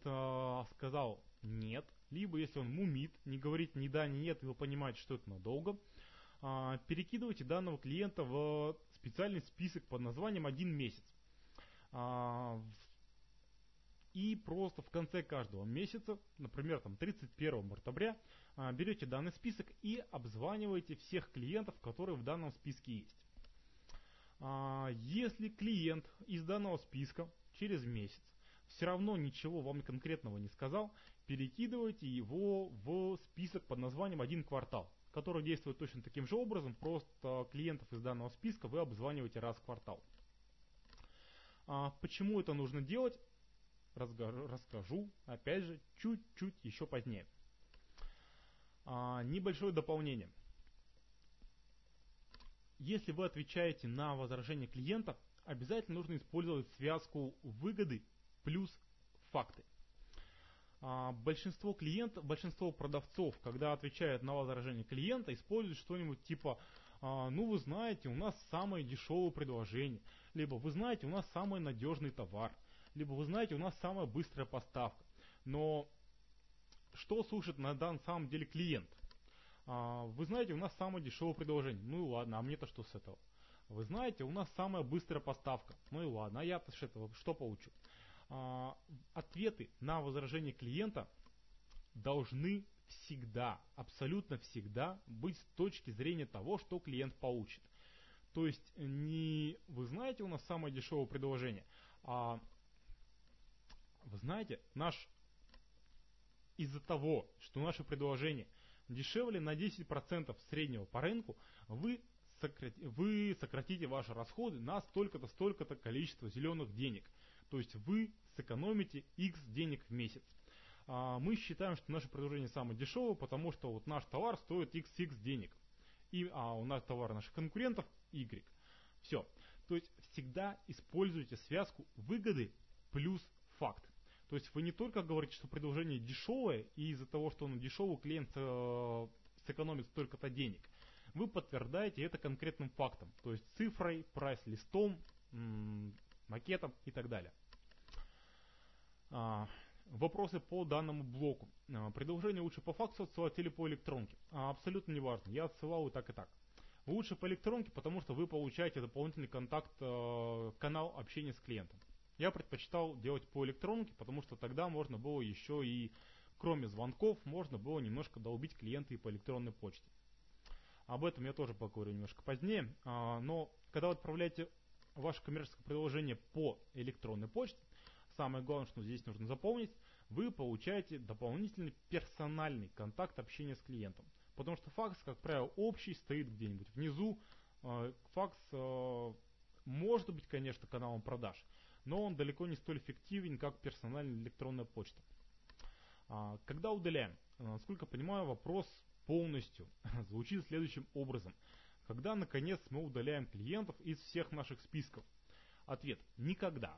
сказал нет, либо если он мумит, не говорит ни да, ни нет, и вы что это надолго, перекидывайте данного клиента в специальный список под названием «Один месяц». И просто в конце каждого месяца, например, там 31 октября, а, берете данный список и обзваниваете всех клиентов, которые в данном списке есть. А, если клиент из данного списка через месяц все равно ничего вам конкретного не сказал, перекидывайте его в список под названием «Один квартал», который действует точно таким же образом, просто клиентов из данного списка вы обзваниваете раз в квартал. А, почему это нужно делать? расскажу, опять же, чуть-чуть еще позднее. А, небольшое дополнение. Если вы отвечаете на возражение клиента, обязательно нужно использовать связку выгоды плюс факты. А, большинство клиентов, большинство продавцов, когда отвечают на возражение клиента, используют что-нибудь типа а, ну вы знаете, у нас самое дешевое предложение, либо вы знаете, у нас самый надежный товар, либо вы знаете, у нас самая быстрая поставка. Но что слушает на данном самом деле клиент? А, вы знаете, у нас самое дешевое предложение. Ну и ладно, а мне-то что с этого? Вы знаете, у нас самая быстрая поставка. Ну и ладно, а я-то что получу? А, ответы на возражение клиента должны всегда, абсолютно всегда быть с точки зрения того, что клиент получит. То есть не вы знаете, у нас самое дешевое предложение, а вы знаете, наш из-за того, что наше предложение дешевле на 10% среднего по рынку, вы, сократи, вы сократите ваши расходы на столько-то, столько-то количество зеленых денег. То есть вы сэкономите X денег в месяц. А, мы считаем, что наше предложение самое дешевое, потому что вот наш товар стоит XX денег. И, а у нас товар наших конкурентов Y. Все. То есть всегда используйте связку выгоды плюс факт. То есть вы не только говорите, что предложение дешевое, и из-за того, что оно дешевое, клиент э, сэкономит столько-то денег. Вы подтверждаете это конкретным фактом, то есть цифрой, прайс-листом, макетом и так далее. А, вопросы по данному блоку. А, предложение лучше по факсу отсылать или по электронке. А, абсолютно не важно. Я отсылал и так и так. Лучше по электронке, потому что вы получаете дополнительный контакт, канал общения с клиентом. Я предпочитал делать по электронке, потому что тогда можно было еще и, кроме звонков, можно было немножко долбить клиента и по электронной почте. Об этом я тоже поговорю немножко позднее. Но когда вы отправляете ваше коммерческое приложение по электронной почте, самое главное, что здесь нужно запомнить, вы получаете дополнительный персональный контакт общения с клиентом. Потому что факс, как правило, общий, стоит где-нибудь внизу. А, факс а, может быть, конечно, каналом продаж, но он далеко не столь эффективен, как персональная электронная почта. А, когда удаляем? Насколько понимаю, вопрос полностью звучит следующим образом. Когда, наконец, мы удаляем клиентов из всех наших списков? Ответ – никогда.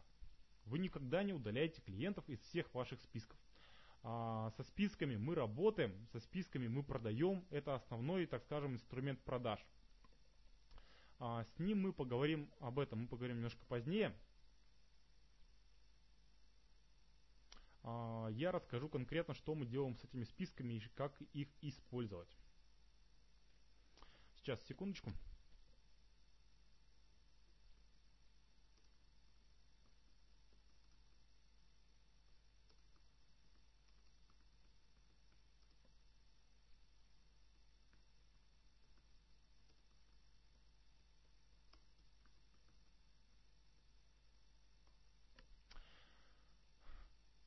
Вы никогда не удаляете клиентов из всех ваших списков. А, со списками мы работаем, со списками мы продаем. Это основной, так скажем, инструмент продаж. А, с ним мы поговорим об этом, мы поговорим немножко позднее. А, я расскажу конкретно, что мы делаем с этими списками и как их использовать. Сейчас, секундочку.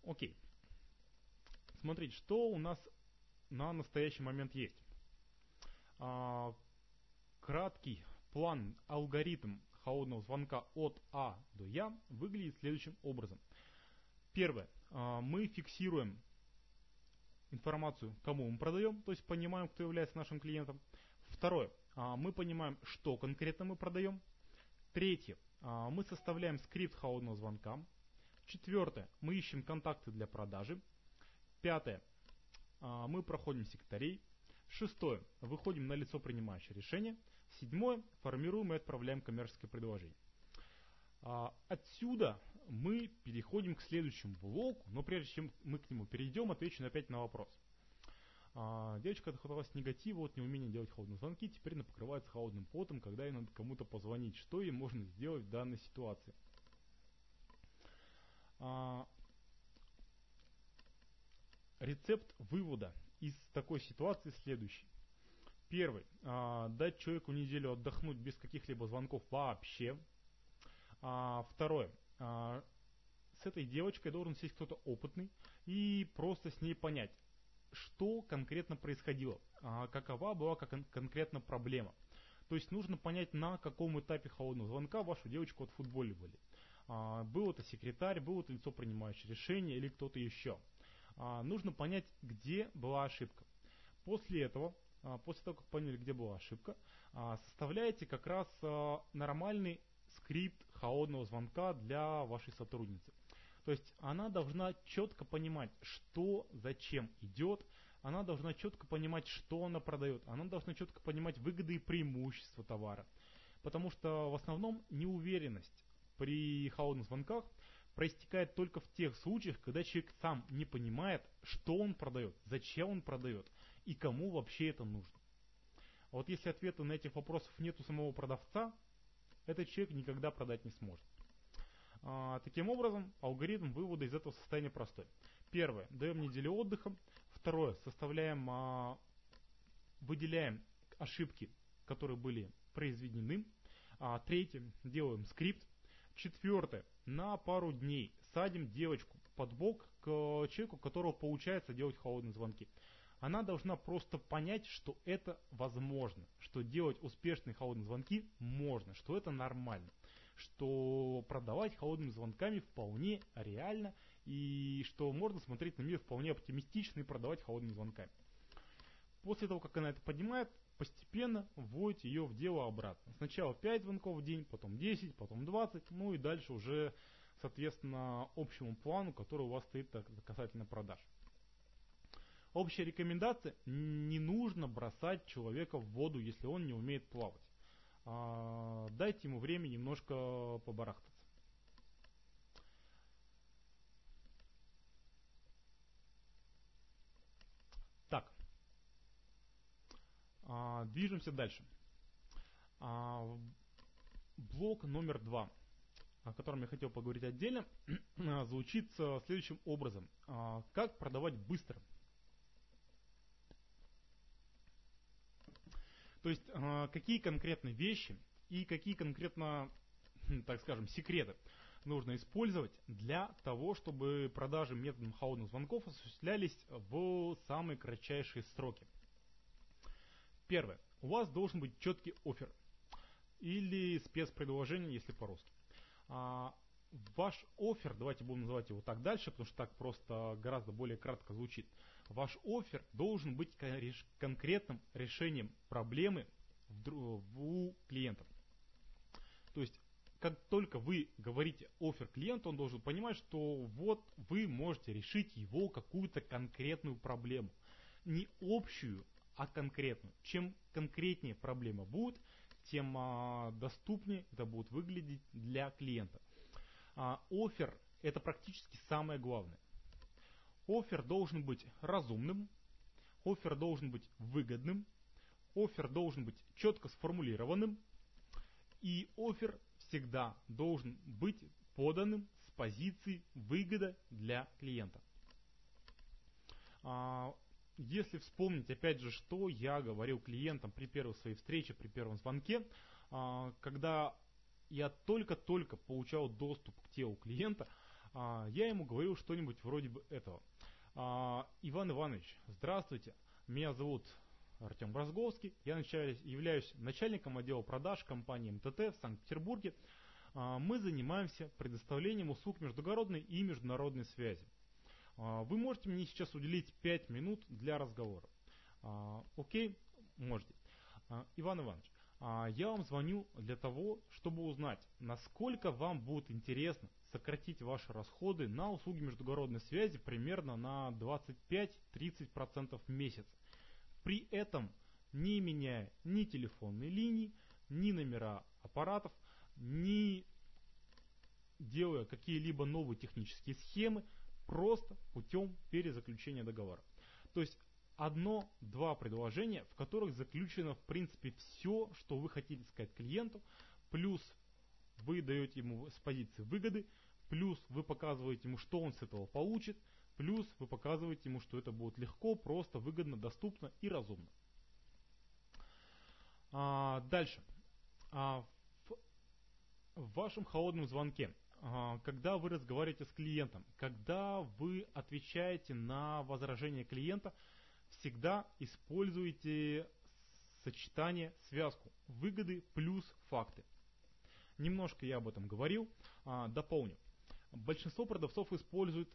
Окей. Смотрите, что у нас на настоящий момент есть. Краткий план, алгоритм холодного звонка от А до Я выглядит следующим образом. Первое. А, мы фиксируем информацию, кому мы продаем, то есть понимаем, кто является нашим клиентом. Второе. А, мы понимаем, что конкретно мы продаем. Третье. А, мы составляем скрипт холодного звонка. Четвертое. Мы ищем контакты для продажи. Пятое. Мы проходим секторей. Шестое. Выходим на лицо, принимающее решение. Седьмое. Формируем и отправляем коммерческое предложение. А, отсюда мы переходим к следующему блоку, но прежде чем мы к нему перейдем, отвечу опять на вопрос. А, девочка отхваталась от негатива, от неумения делать холодные звонки, теперь она покрывается холодным потом, когда ей надо кому-то позвонить. Что ей можно сделать в данной ситуации? А, рецепт вывода из такой ситуации следующий. Первый. А, дать человеку неделю отдохнуть без каких-либо звонков вообще. А, второе. А, с этой девочкой должен сесть кто-то опытный и просто с ней понять, что конкретно происходило, какова была конкретно проблема. То есть нужно понять, на каком этапе холодного звонка вашу девочку отфутболивали. Был это секретарь, был это лицо, принимающее решение или кто-то еще. Нужно понять, где была ошибка. После этого, после того, как поняли, где была ошибка, а, составляете как раз а, нормальный скрипт холодного звонка для вашей сотрудницы. То есть она должна четко понимать, что зачем идет, она должна четко понимать, что она продает, она должна четко понимать выгоды и преимущества товара. Потому что в основном неуверенность при холодных звонках проистекает только в тех случаях, когда человек сам не понимает, что он продает, зачем он продает и кому вообще это нужно. А вот если ответа на этих вопросов нет у самого продавца, этот человек никогда продать не сможет. А, таким образом, алгоритм вывода из этого состояния простой. Первое, даем неделю отдыха. Второе, составляем, а, выделяем ошибки, которые были произведены. А, третье, делаем скрипт. Четвертое, на пару дней садим девочку под бок к человеку, у которого получается делать холодные звонки. Она должна просто понять, что это возможно, что делать успешные холодные звонки можно, что это нормально, что продавать холодными звонками вполне реально и что можно смотреть на мир вполне оптимистично и продавать холодными звонками. После того, как она это понимает, постепенно вводите ее в дело обратно. Сначала 5 звонков в день, потом 10, потом 20, ну и дальше уже, соответственно, общему плану, который у вас стоит касательно продаж. Общая рекомендация – не нужно бросать человека в воду, если он не умеет плавать. А, дайте ему время немножко побарахтаться. Так, а, движемся дальше. А, блок номер два, о котором я хотел поговорить отдельно, звучит следующим образом. А, как продавать быстро – То есть а, какие конкретные вещи и какие конкретно, хм, так скажем, секреты нужно использовать для того, чтобы продажи методом холодных звонков осуществлялись в самые кратчайшие сроки. Первое. У вас должен быть четкий офер или спецпредложение, если по-русски. А, ваш офер, давайте будем называть его так дальше, потому что так просто гораздо более кратко звучит. Ваш офер должен быть конкретным решением проблемы у клиентов. То есть, как только вы говорите офер клиенту, он должен понимать, что вот вы можете решить его какую-то конкретную проблему. Не общую, а конкретную. Чем конкретнее проблема будет, тем а, доступнее это будет выглядеть для клиента. А, офер это практически самое главное. Офер должен быть разумным, офер должен быть выгодным, офер должен быть четко сформулированным, и офер всегда должен быть поданным с позиции выгода для клиента. А, если вспомнить, опять же, что я говорил клиентам при первой своей встрече, при первом звонке, а, когда я только-только получал доступ к телу клиента, а, я ему говорил что-нибудь вроде бы этого. А, Иван Иванович, здравствуйте, меня зовут Артем Бразговский, я являюсь начальником отдела продаж компании МТТ в Санкт-Петербурге. Мы занимаемся предоставлением услуг междугородной и международной связи. Вы можете мне сейчас уделить 5 минут для разговора. Окей, можете. Иван Иванович, а, я вам звоню для того, чтобы узнать, насколько вам будет интересно сократить ваши расходы на услуги междугородной связи примерно на 25-30% в месяц. При этом не меняя ни телефонные линии, ни номера аппаратов, ни делая какие-либо новые технические схемы, просто путем перезаключения договора. То есть одно-два предложения, в которых заключено в принципе все, что вы хотите сказать клиенту, плюс вы даете ему с позиции выгоды, плюс вы показываете ему, что он с этого получит, плюс вы показываете ему, что это будет легко, просто, выгодно, доступно и разумно. А, дальше. А, в, в вашем холодном звонке, а, когда вы разговариваете с клиентом, когда вы отвечаете на возражение клиента, всегда используйте сочетание, связку выгоды плюс факты. Немножко я об этом говорил, а, дополню. Большинство продавцов используют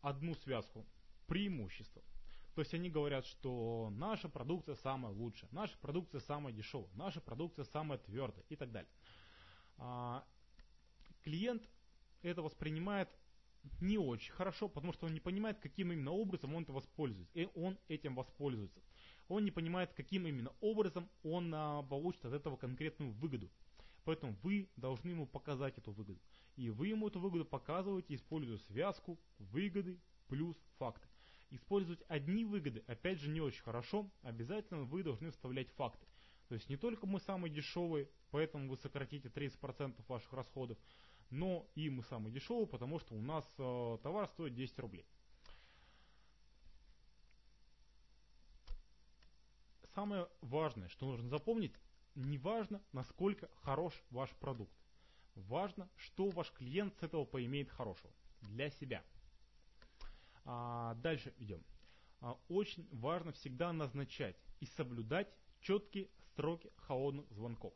одну связку преимущества. То есть они говорят, что наша продукция самая лучшая, наша продукция самая дешевая, наша продукция самая твердая и так далее. А, клиент это воспринимает не очень хорошо, потому что он не понимает, каким именно образом он это воспользуется. И он этим воспользуется. Он не понимает, каким именно образом он а, получит от этого конкретную выгоду. Поэтому вы должны ему показать эту выгоду. И вы ему эту выгоду показываете, используя связку выгоды плюс факты. Использовать одни выгоды, опять же, не очень хорошо. Обязательно вы должны вставлять факты. То есть не только мы самые дешевые, поэтому вы сократите 30% ваших расходов, но и мы самые дешевые, потому что у нас э, товар стоит 10 рублей. Самое важное, что нужно запомнить, не важно, насколько хорош ваш продукт. Важно, что ваш клиент с этого поимеет хорошего для себя. А, дальше идем. А, очень важно всегда назначать и соблюдать четкие строки холодных звонков.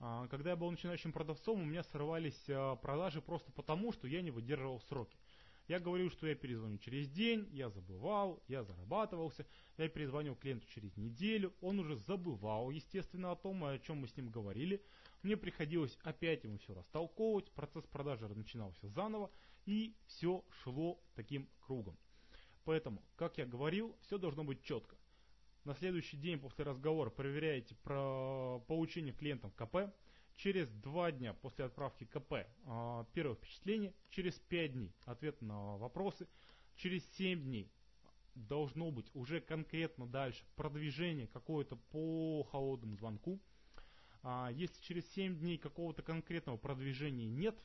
А, когда я был начинающим продавцом, у меня срывались а, продажи просто потому, что я не выдерживал сроки. Я говорил, что я перезвоню через день, я забывал, я зарабатывался, я перезвонил клиенту через неделю, он уже забывал, естественно, о том, о чем мы с ним говорили. Мне приходилось опять ему все растолковывать, процесс продажи начинался заново, и все шло таким кругом. Поэтому, как я говорил, все должно быть четко. На следующий день после разговора проверяете про получение клиентам КП. Через два дня после отправки КП а, первое впечатление. Через 5 дней ответ на вопросы. Через 7 дней должно быть уже конкретно дальше продвижение какое-то по холодному звонку. А, если через 7 дней какого-то конкретного продвижения нет,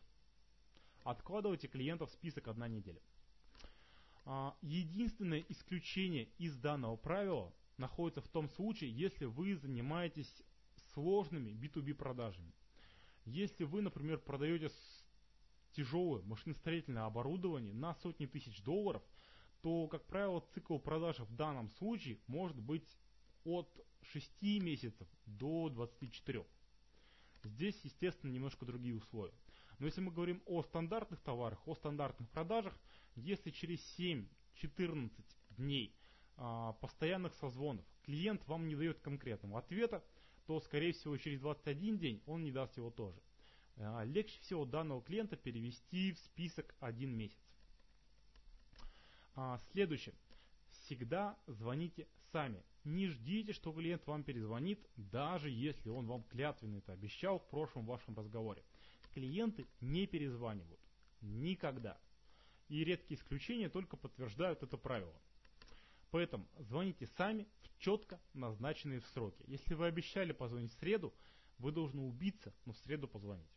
откладывайте клиентов в список одна неделя. А, единственное исключение из данного правила находится в том случае, если вы занимаетесь сложными B2B продажами. Если вы, например, продаете тяжелое машиностроительное оборудование на сотни тысяч долларов, то, как правило, цикл продаж в данном случае может быть от 6 месяцев до 24. Здесь, естественно, немножко другие условия. Но если мы говорим о стандартных товарах, о стандартных продажах, если через 7-14 дней а, постоянных созвонов клиент вам не дает конкретного ответа, то, скорее всего, через 21 день он не даст его тоже. А, легче всего данного клиента перевести в список один месяц. А, следующее. Всегда звоните сами. Не ждите, что клиент вам перезвонит, даже если он вам клятвенно это обещал в прошлом вашем разговоре клиенты не перезванивают. Никогда. И редкие исключения только подтверждают это правило. Поэтому звоните сами в четко назначенные сроки. Если вы обещали позвонить в среду, вы должны убиться, но в среду позвонить.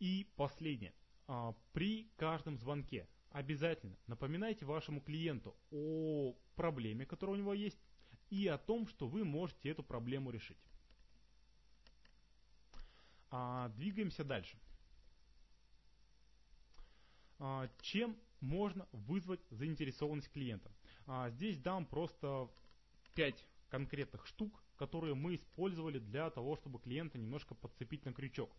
И последнее. А, при каждом звонке обязательно напоминайте вашему клиенту о проблеме, которая у него есть, и о том, что вы можете эту проблему решить. А, двигаемся дальше. А, чем можно вызвать заинтересованность клиента? А, здесь дам просто 5 конкретных штук, которые мы использовали для того, чтобы клиента немножко подцепить на крючок.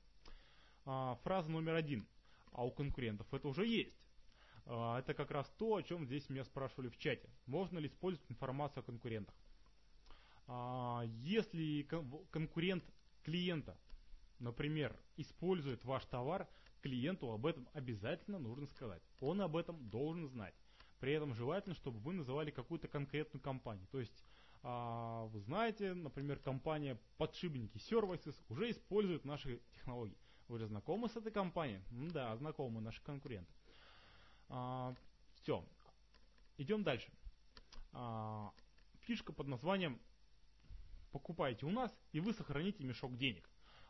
А, фраза номер один. А у конкурентов это уже есть. А, это как раз то, о чем здесь меня спрашивали в чате. Можно ли использовать информацию о конкурентах? А, если конкурент клиента например, использует ваш товар, клиенту об этом обязательно нужно сказать. Он об этом должен знать. При этом желательно, чтобы вы называли какую-то конкретную компанию. То есть, а, вы знаете, например, компания подшипники Services уже использует наши технологии. Вы же знакомы с этой компанией? да, знакомы, наши конкуренты. А, все. Идем дальше. А, фишка под названием «Покупайте у нас, и вы сохраните мешок денег».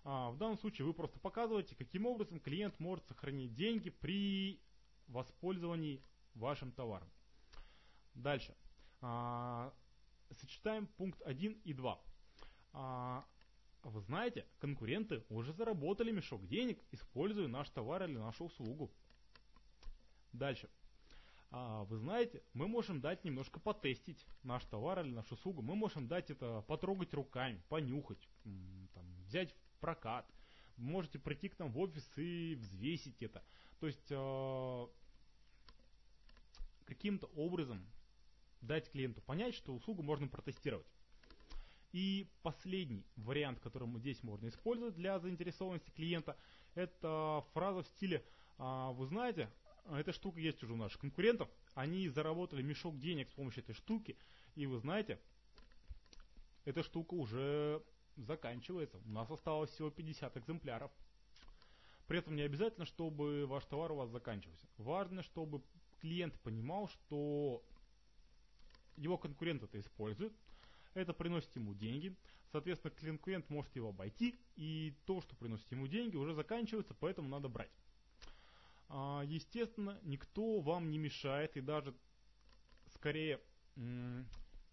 А, в данном случае вы просто показываете, каким образом клиент может сохранить деньги при воспользовании вашим товаром. Дальше. А, сочетаем пункт 1 и 2. А, вы знаете, конкуренты уже заработали мешок денег, используя наш товар или нашу услугу. Дальше. А, вы знаете, мы можем дать немножко потестить наш товар или нашу услугу. Мы можем дать это потрогать руками, понюхать, там, взять прокат. можете прийти к нам в офис и взвесить это. То есть э, каким-то образом дать клиенту понять, что услугу можно протестировать. И последний вариант, который здесь можно использовать для заинтересованности клиента, это фраза в стиле «А, «Вы знаете, эта штука есть уже у наших конкурентов, они заработали мешок денег с помощью этой штуки, и вы знаете, эта штука уже заканчивается. У нас осталось всего 50 экземпляров. При этом не обязательно, чтобы ваш товар у вас заканчивался. Важно, чтобы клиент понимал, что его конкурент это использует, это приносит ему деньги, соответственно, конкурент может его обойти, и то, что приносит ему деньги, уже заканчивается, поэтому надо брать. А, естественно, никто вам не мешает, и даже скорее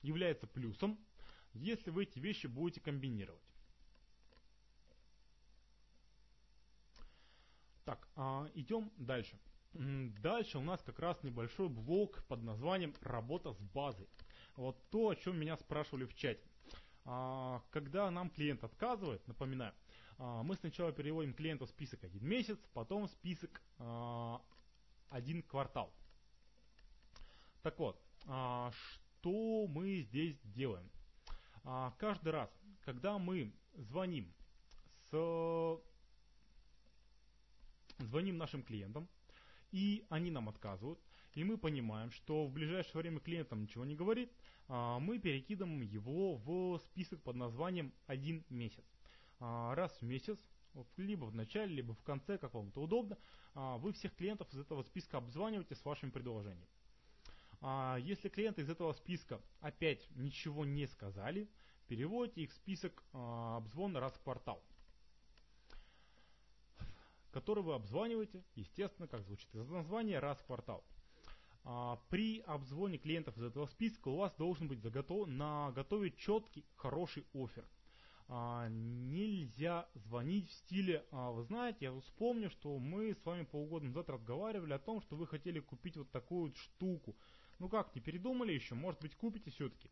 является плюсом, если вы эти вещи будете комбинировать. Так, а, идем дальше. Дальше у нас как раз небольшой блок под названием «Работа с базой». Вот то, о чем меня спрашивали в чате. А, когда нам клиент отказывает, напоминаю, а, мы сначала переводим клиенту список один месяц, потом список а, один квартал. Так вот, что мы здесь делаем? Каждый раз, когда мы звоним с звоним нашим клиентам, и они нам отказывают, и мы понимаем, что в ближайшее время клиент нам ничего не говорит, а, мы перекидываем его в список под названием «один месяц». А, раз в месяц, либо в начале, либо в конце, как вам это удобно, а, вы всех клиентов из этого списка обзваниваете с вашим предложением. Если клиенты из этого списка опять ничего не сказали, переводите их в список обзвона раз в квартал который вы обзваниваете, естественно, как звучит из названия, раз в квартал. А, при обзвоне клиентов из этого списка у вас должен быть заготов, наготове четкий, хороший офер. А, нельзя звонить в стиле, а, вы знаете, я вспомню, что мы с вами полгода назад разговаривали о том, что вы хотели купить вот такую вот штуку. Ну как, не передумали еще? Может быть купите все-таки?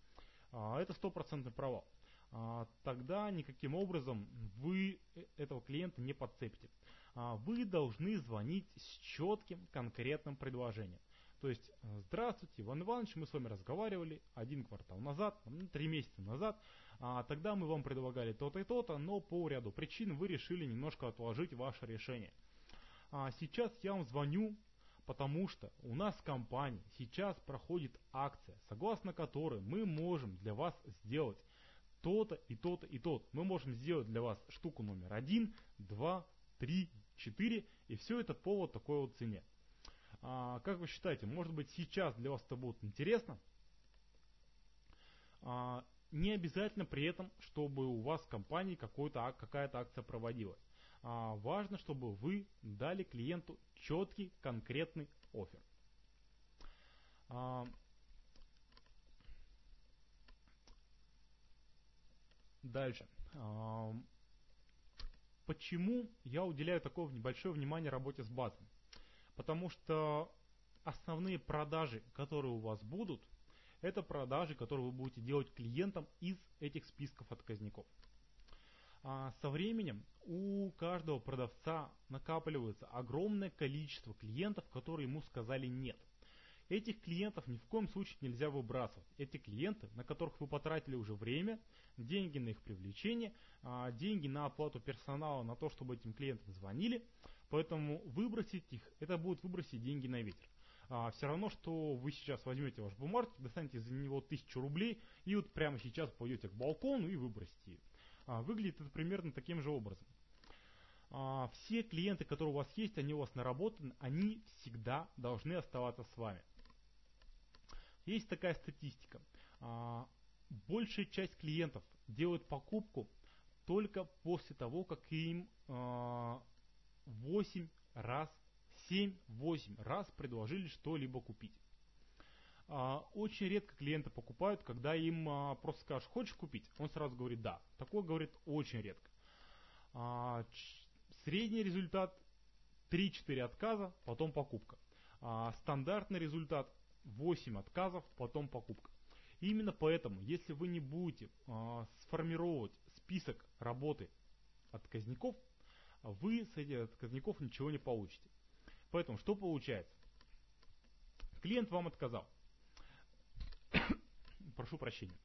А, это стопроцентный провал. А, тогда никаким образом вы э, этого клиента не подцепите. А, вы должны звонить с четким конкретным предложением. То есть, э, здравствуйте, Иван Иванович, мы с вами разговаривали один квартал назад, три месяца назад, а, тогда мы вам предлагали то-то и то-то, но по ряду причин вы решили немножко отложить ваше решение. А сейчас я вам звоню, потому что у нас в компании сейчас проходит акция, согласно которой мы можем для вас сделать то-то и то-то и то-то. Мы можем сделать для вас штуку номер один, два, три, четыре, и все это по вот такой вот цене. А, как вы считаете, может быть сейчас для вас это будет интересно? А, не обязательно при этом, чтобы у вас в компании какая-то акция проводилась. А, важно, чтобы вы дали клиенту четкий, конкретный офер. А, Дальше. Почему я уделяю такое небольшое внимание работе с базами? Потому что основные продажи, которые у вас будут, это продажи, которые вы будете делать клиентам из этих списков отказников. А со временем у каждого продавца накапливается огромное количество клиентов, которые ему сказали нет – Этих клиентов ни в коем случае нельзя выбрасывать. Эти клиенты, на которых вы потратили уже время, деньги на их привлечение, а, деньги на оплату персонала, на то, чтобы этим клиентам звонили. Поэтому выбросить их, это будет выбросить деньги на ветер. А, все равно, что вы сейчас возьмете ваш бумажник, достанете за него тысячу рублей и вот прямо сейчас пойдете к балкону и выбросите ее. А, выглядит это примерно таким же образом. А, все клиенты, которые у вас есть, они у вас наработаны, они всегда должны оставаться с вами. Есть такая статистика. А, большая часть клиентов делают покупку только после того, как им 8 а, раз, 7-8 раз предложили что-либо купить. Очень редко клиенты покупают, когда им просто скажешь, хочешь купить? Он сразу говорит да. Такое говорит очень редко. Средний результат 3-4 отказа, потом покупка. Стандартный результат 8 отказов, потом покупка. И именно поэтому, если вы не будете э, сформировать список работы отказников, вы с этих отказников ничего не получите. Поэтому что получается? Клиент вам отказал. Прошу прощения.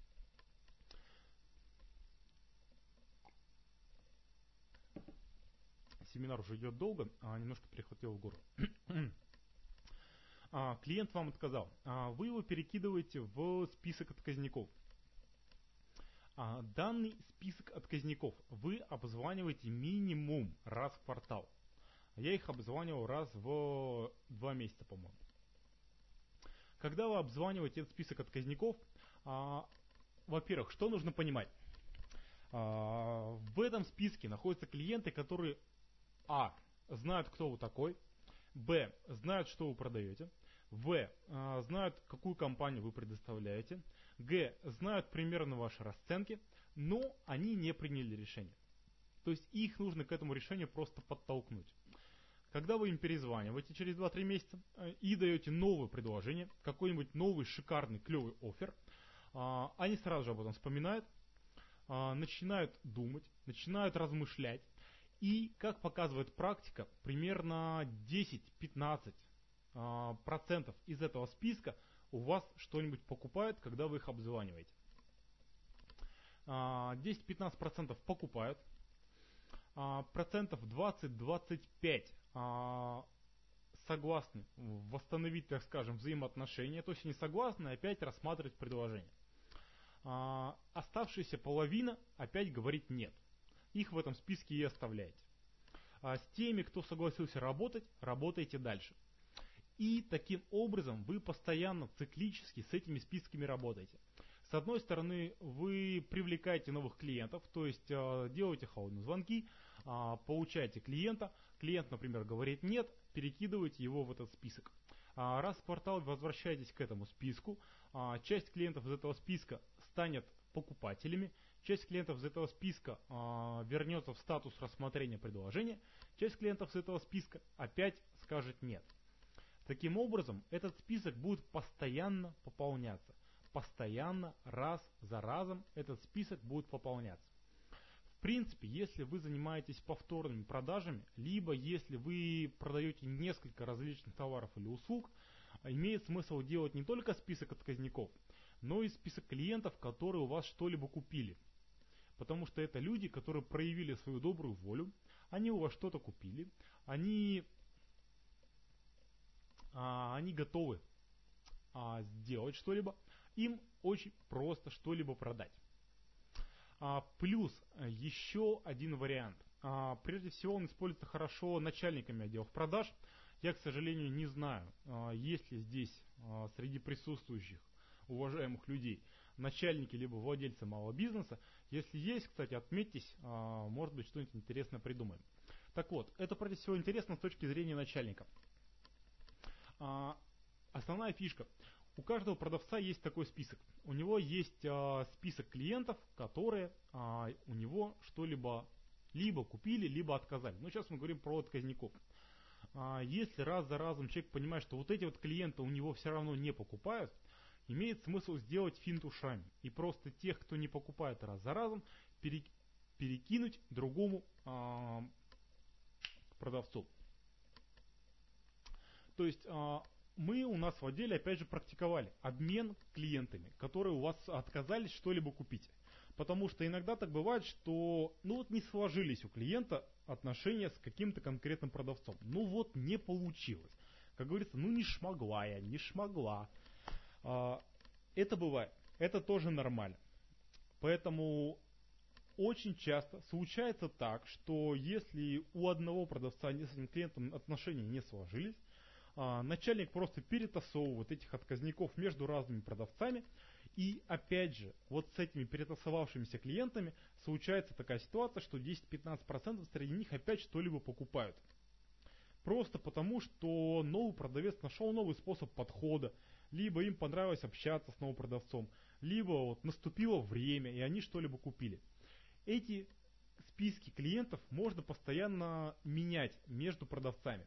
Семинар уже идет долго, а немножко перехватил в гору. а, клиент вам отказал. А, вы его перекидываете в список отказников. А, данный список отказников вы обзваниваете минимум раз в квартал. Я их обзванивал раз в два месяца, по-моему. Когда вы обзваниваете этот список отказников, а, во-первых, что нужно понимать? А, в этом списке находятся клиенты, которые а. знают, кто вы такой, б. знают, что вы продаете, в. А, знают, какую компанию вы предоставляете, г. знают примерно ваши расценки, но они не приняли решение. То есть их нужно к этому решению просто подтолкнуть. Когда вы им перезваниваете через 2-3 месяца э, и даете новое предложение, какой-нибудь новый шикарный клевый офер, а, они сразу же об этом вспоминают, а, начинают думать, начинают размышлять. И, как показывает практика, примерно 10-15% а, процентов из этого списка у вас что-нибудь покупают, когда вы их обзваниваете. 10-15% покупают, процентов 20-25 а, согласны восстановить, так скажем, взаимоотношения, то есть не согласны опять рассматривать предложение. А, оставшаяся половина опять говорит нет. Их в этом списке и оставляете. А с теми, кто согласился работать, работайте дальше. И таким образом вы постоянно циклически с этими списками работаете. С одной стороны, вы привлекаете новых клиентов, то есть э, делаете холодные звонки, э, получаете клиента, клиент, например, говорит нет, перекидываете его в этот список. А, раз в квартал возвращаетесь к этому списку, а, часть клиентов из этого списка станет покупателями, часть клиентов из этого списка а, вернется в статус рассмотрения предложения, часть клиентов из этого списка опять скажет нет. Таким образом, этот список будет постоянно пополняться. Постоянно, раз за разом этот список будет пополняться. В принципе, если вы занимаетесь повторными продажами, либо если вы продаете несколько различных товаров или услуг, имеет смысл делать не только список отказников, но и список клиентов, которые у вас что-либо купили. Потому что это люди, которые проявили свою добрую волю, они у вас что-то купили, они, а, они готовы а, сделать что-либо, им очень просто что-либо продать. А, плюс э, еще один вариант. А, прежде всего он используется хорошо начальниками отделов продаж. Я, к сожалению, не знаю, а, есть ли здесь среди присутствующих уважаемых людей начальники либо владельцы малого бизнеса. Если есть, кстати, отметьтесь, может быть что-нибудь интересное придумаем. Так вот, это прежде всего интересно с точки зрения начальника. Основная фишка. У каждого продавца есть такой список. У него есть а, список клиентов, которые а, у него что-либо либо купили, либо отказали. Но сейчас мы говорим про отказников. А, если раз за разом человек понимает, что вот эти вот клиенты у него все равно не покупают, имеет смысл сделать финт ушами. И просто тех, кто не покупает раз за разом, перекинуть другому а, продавцу. То есть а, мы у нас в отделе опять же практиковали обмен клиентами, которые у вас отказались что-либо купить. Потому что иногда так бывает, что ну вот не сложились у клиента отношения с каким-то конкретным продавцом. Ну вот не получилось. Как говорится, ну не шмогла я, не шмогла. А, это бывает. Это тоже нормально. Поэтому очень часто случается так, что если у одного продавца с этим клиентом отношения не сложились, а, начальник просто перетасовывает этих отказников между разными продавцами. И опять же, вот с этими перетасовавшимися клиентами случается такая ситуация, что 10-15% среди них опять что-либо покупают. Просто потому, что новый продавец нашел новый способ подхода, либо им понравилось общаться с новым продавцом, либо вот наступило время, и они что-либо купили. Эти списки клиентов можно постоянно менять между продавцами.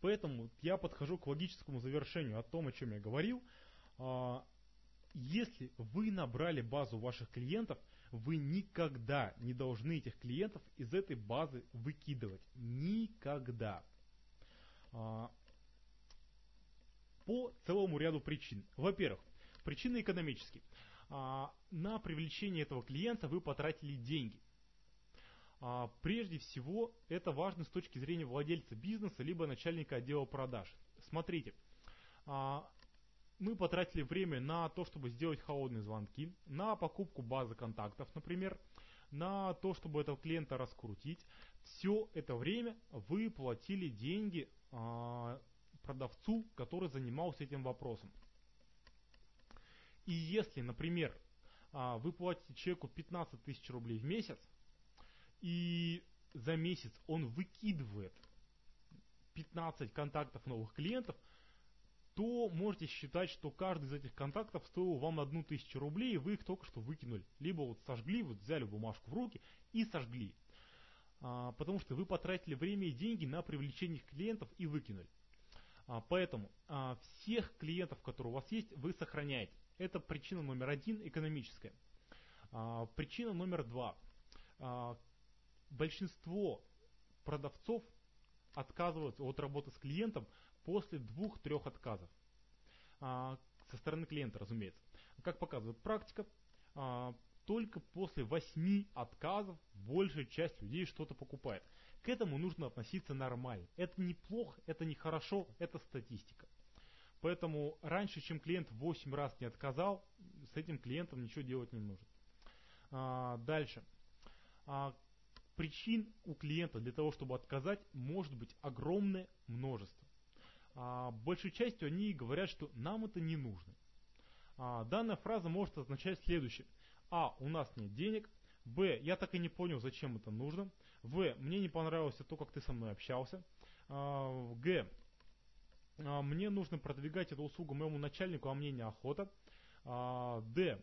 Поэтому я подхожу к логическому завершению о том, о чем я говорил. А, если вы набрали базу ваших клиентов, Вы никогда не должны этих клиентов из этой базы выкидывать. Никогда. А, по целому ряду причин. Во-первых, причины экономические. А, на привлечение этого клиента вы потратили деньги. А, прежде всего, это важно с точки зрения владельца бизнеса, либо начальника отдела продаж. Смотрите, мы потратили время на то, чтобы сделать холодные звонки, на покупку базы контактов, например, на то, чтобы этого клиента раскрутить. Все это время вы платили деньги продавцу, который занимался этим вопросом. И если, например, а, вы платите человеку 15 тысяч рублей в месяц, и за месяц он выкидывает 15 контактов новых клиентов, то можете считать, что каждый из этих контактов стоил вам одну тысячу рублей, и вы их только что выкинули. Либо вот сожгли, вот взяли бумажку в руки и сожгли. А, потому что вы потратили время и деньги на привлечение клиентов и выкинули. А, поэтому а, всех клиентов, которые у вас есть, вы сохраняете. Это причина номер один, экономическая. А, причина номер два. Большинство продавцов отказываются от работы с клиентом после двух-трех отказов. Со стороны клиента, разумеется. Как показывает практика, только после восьми отказов большая часть людей что-то покупает. К этому нужно относиться нормально. Это не плохо, это не хорошо, это статистика. Поэтому раньше, чем клиент 8 раз не отказал, с этим клиентом ничего делать не нужно. А, дальше. А, причин у клиента для того, чтобы отказать, может быть огромное множество. А, большей частью они говорят, что нам это не нужно. А, данная фраза может означать следующее. А. У нас нет денег. Б. Я так и не понял, зачем это нужно. В. Мне не понравилось то, как ты со мной общался. А, Г. А, мне нужно продвигать эту услугу моему начальнику, а мне неохота. А, Д.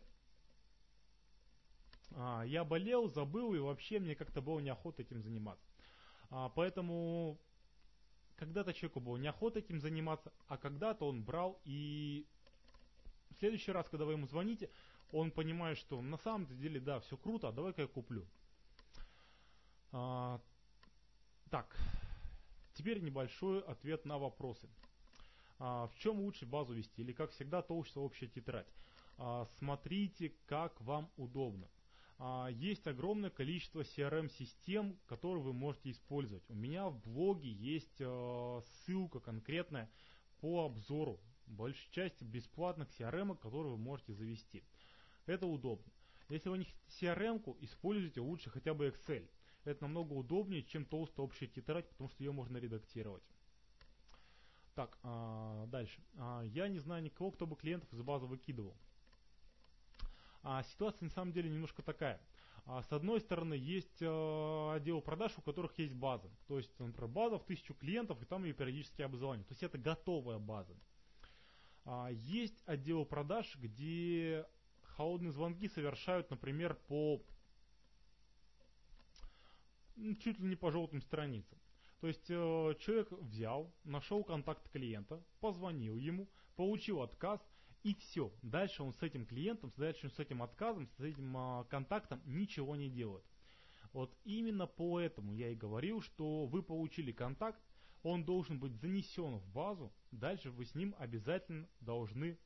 Я болел, забыл, и вообще мне как-то было неохота этим заниматься. Поэтому когда-то человеку было неохота этим заниматься, а когда-то он брал и в следующий раз, когда вы ему звоните, он понимает, что на самом деле, да, все круто, а давай-ка я куплю. А, так, теперь небольшой ответ на вопросы. А, в чем лучше базу вести? Или, как всегда, толщится общая тетрадь? А, смотрите, как вам удобно. А, есть огромное количество CRM-систем, которые вы можете использовать. У меня в блоге есть а, ссылка конкретная по обзору большей части бесплатных CRM, которые вы можете завести. Это удобно. Если вы не хотите CRM, используйте лучше хотя бы Excel. Это намного удобнее, чем толстая общая тетрадь, потому что ее можно редактировать. Так, а, дальше. А, я не знаю никого, кто бы клиентов из базы выкидывал. А, ситуация на самом деле немножко такая. С одной стороны, есть а, отдел продаж, у которых есть база. То есть, например, база в тысячу клиентов, и там ее периодически обзванивают. То есть это готовая база. Есть отдел продаж, где холодные звонки совершают, например, по чуть ли не по желтым страницам. То есть э, человек взял, нашел контакт клиента, позвонил ему, получил отказ, и все. Дальше он с этим клиентом, дальше он с этим отказом, с этим э, контактом ничего не делает. Вот именно поэтому я и говорил, что вы получили контакт, он должен быть занесен в базу, дальше вы с ним обязательно должны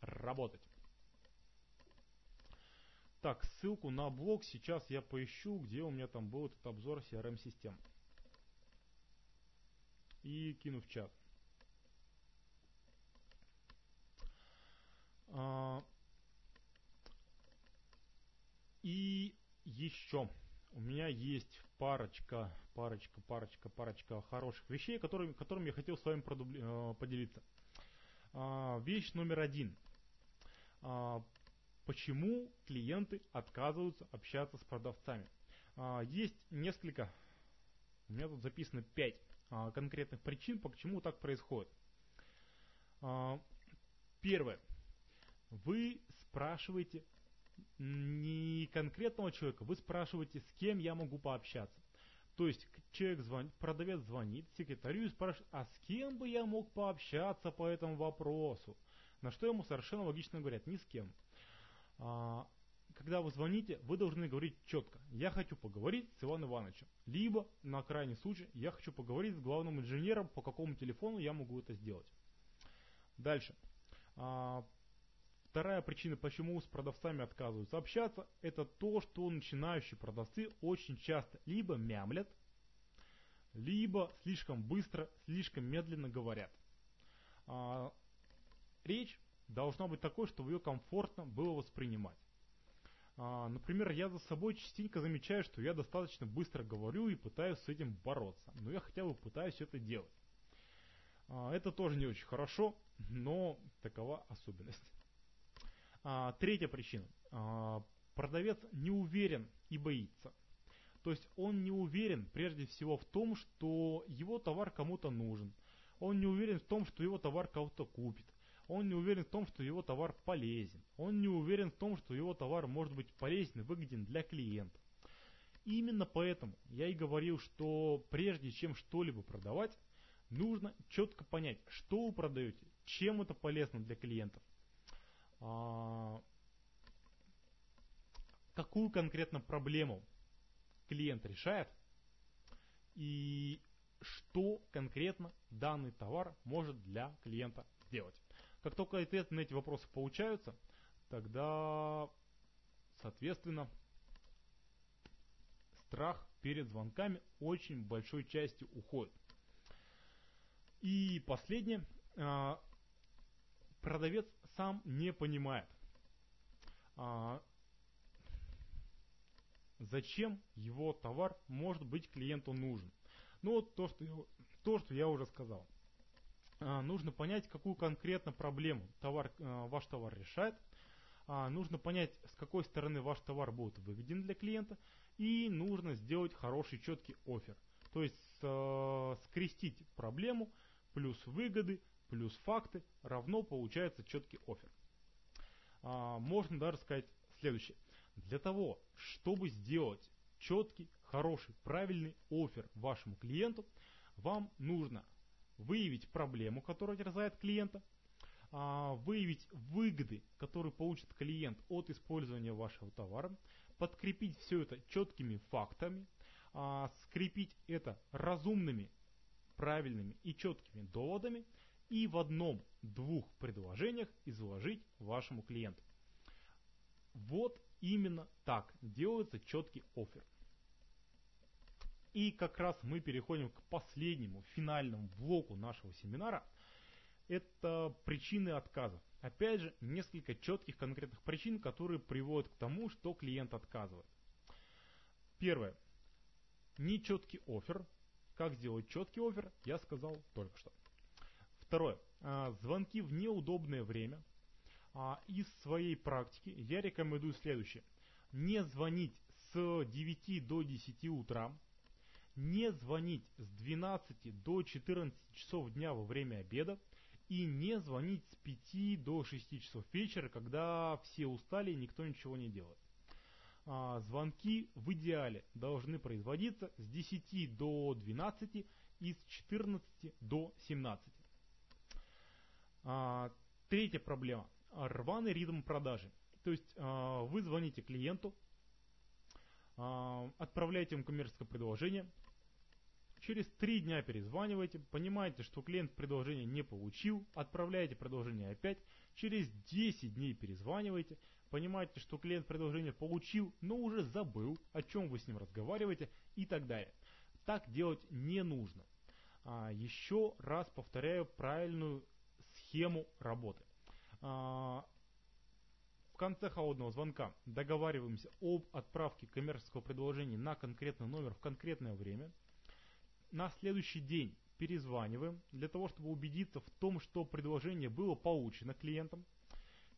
работать. Так, ссылку на блог сейчас я поищу, где у меня там был этот обзор CRM-систем. И кину в чат. А, и еще у меня есть парочка, парочка, парочка, парочка хороших вещей, которыми, которыми я хотел с вами продубли, э, поделиться. А, вещь номер один. Почему клиенты отказываются общаться с продавцами. А, есть несколько, у меня тут записано 5 а, конкретных причин, почему так происходит. А, первое. Вы спрашиваете не конкретного человека, вы спрашиваете, с кем я могу пообщаться. То есть человек звонит, продавец звонит секретарю и спрашивает, а с кем бы я мог пообщаться по этому вопросу? На что ему совершенно логично говорят, ни с кем. А, когда вы звоните, вы должны говорить четко. Я хочу поговорить с Иваном Ивановичем. Либо, на крайний случай, я хочу поговорить с главным инженером, по какому телефону я могу это сделать. Дальше. А, вторая причина, почему с продавцами отказываются общаться, это то, что начинающие продавцы очень часто либо мямлят, либо слишком быстро, слишком медленно говорят. А, речь должна быть такой, чтобы ее комфортно было воспринимать. А, например, я за собой частенько замечаю, что я достаточно быстро говорю и пытаюсь с этим бороться. Но я хотя бы пытаюсь это делать. А, это тоже не очень хорошо, но такова особенность. А, третья причина. Продавец не уверен и боится. То есть он не уверен прежде всего в том, что его товар кому-то нужен. Он не уверен в том, что его товар кого-то купит. Он не уверен в том, что его товар полезен. Он не уверен в том, что его товар может быть полезен и выгоден для клиента. именно поэтому я и говорил, что прежде чем что-либо продавать, нужно четко понять, что вы продаете, чем это полезно для клиентов, а, какую конкретно проблему клиент решает и что конкретно данный товар может для клиента сделать. Как только ответы на эти вопросы получаются, тогда, соответственно, страх перед звонками очень большой частью уходит. И последнее, а, продавец сам не понимает, а, зачем его товар может быть клиенту нужен. Ну вот то, что, то, что я уже сказал. А, нужно понять, какую конкретно проблему товар, а, ваш товар решает. А, нужно понять, с какой стороны ваш товар будет выгоден для клиента. И нужно сделать хороший четкий офер. То есть скрестить проблему плюс выгоды плюс факты равно получается четкий офер. Можно даже сказать следующее. Для того, чтобы сделать четкий, хороший, правильный офер вашему клиенту, вам нужно выявить проблему, которая терзает клиента, а, выявить выгоды, которые получит клиент от использования вашего товара, подкрепить все это четкими фактами, а, скрепить это разумными, правильными и четкими доводами и в одном-двух предложениях изложить вашему клиенту. Вот именно так делается четкий офер. И как раз мы переходим к последнему, финальному блоку нашего семинара. Это причины отказа. Опять же, несколько четких конкретных причин, которые приводят к тому, что клиент отказывает. Первое. Нечеткий офер. Как сделать четкий офер, я сказал только что. Второе. А, звонки в неудобное время. А, из своей практики я рекомендую следующее. Не звонить с 9 до 10 утра, не звонить с 12 до 14 часов дня во время обеда и не звонить с 5 до 6 часов вечера, когда все устали и никто ничего не делает. А, звонки в идеале должны производиться с 10 до 12 и с 14 до 17. А, третья проблема. Рваный ритм продажи. То есть а, вы звоните клиенту, а, отправляете ему коммерческое предложение, Через три дня перезваниваете, понимаете, что клиент предложение не получил, отправляете предложение опять, через 10 дней перезваниваете, понимаете, что клиент предложение получил, но уже забыл, о чем вы с ним разговариваете и так далее. Так делать не нужно. А, еще раз повторяю правильную схему работы. А, в конце холодного звонка договариваемся об отправке коммерческого предложения на конкретный номер в конкретное время – на следующий день перезваниваем для того, чтобы убедиться в том, что предложение было получено клиентом.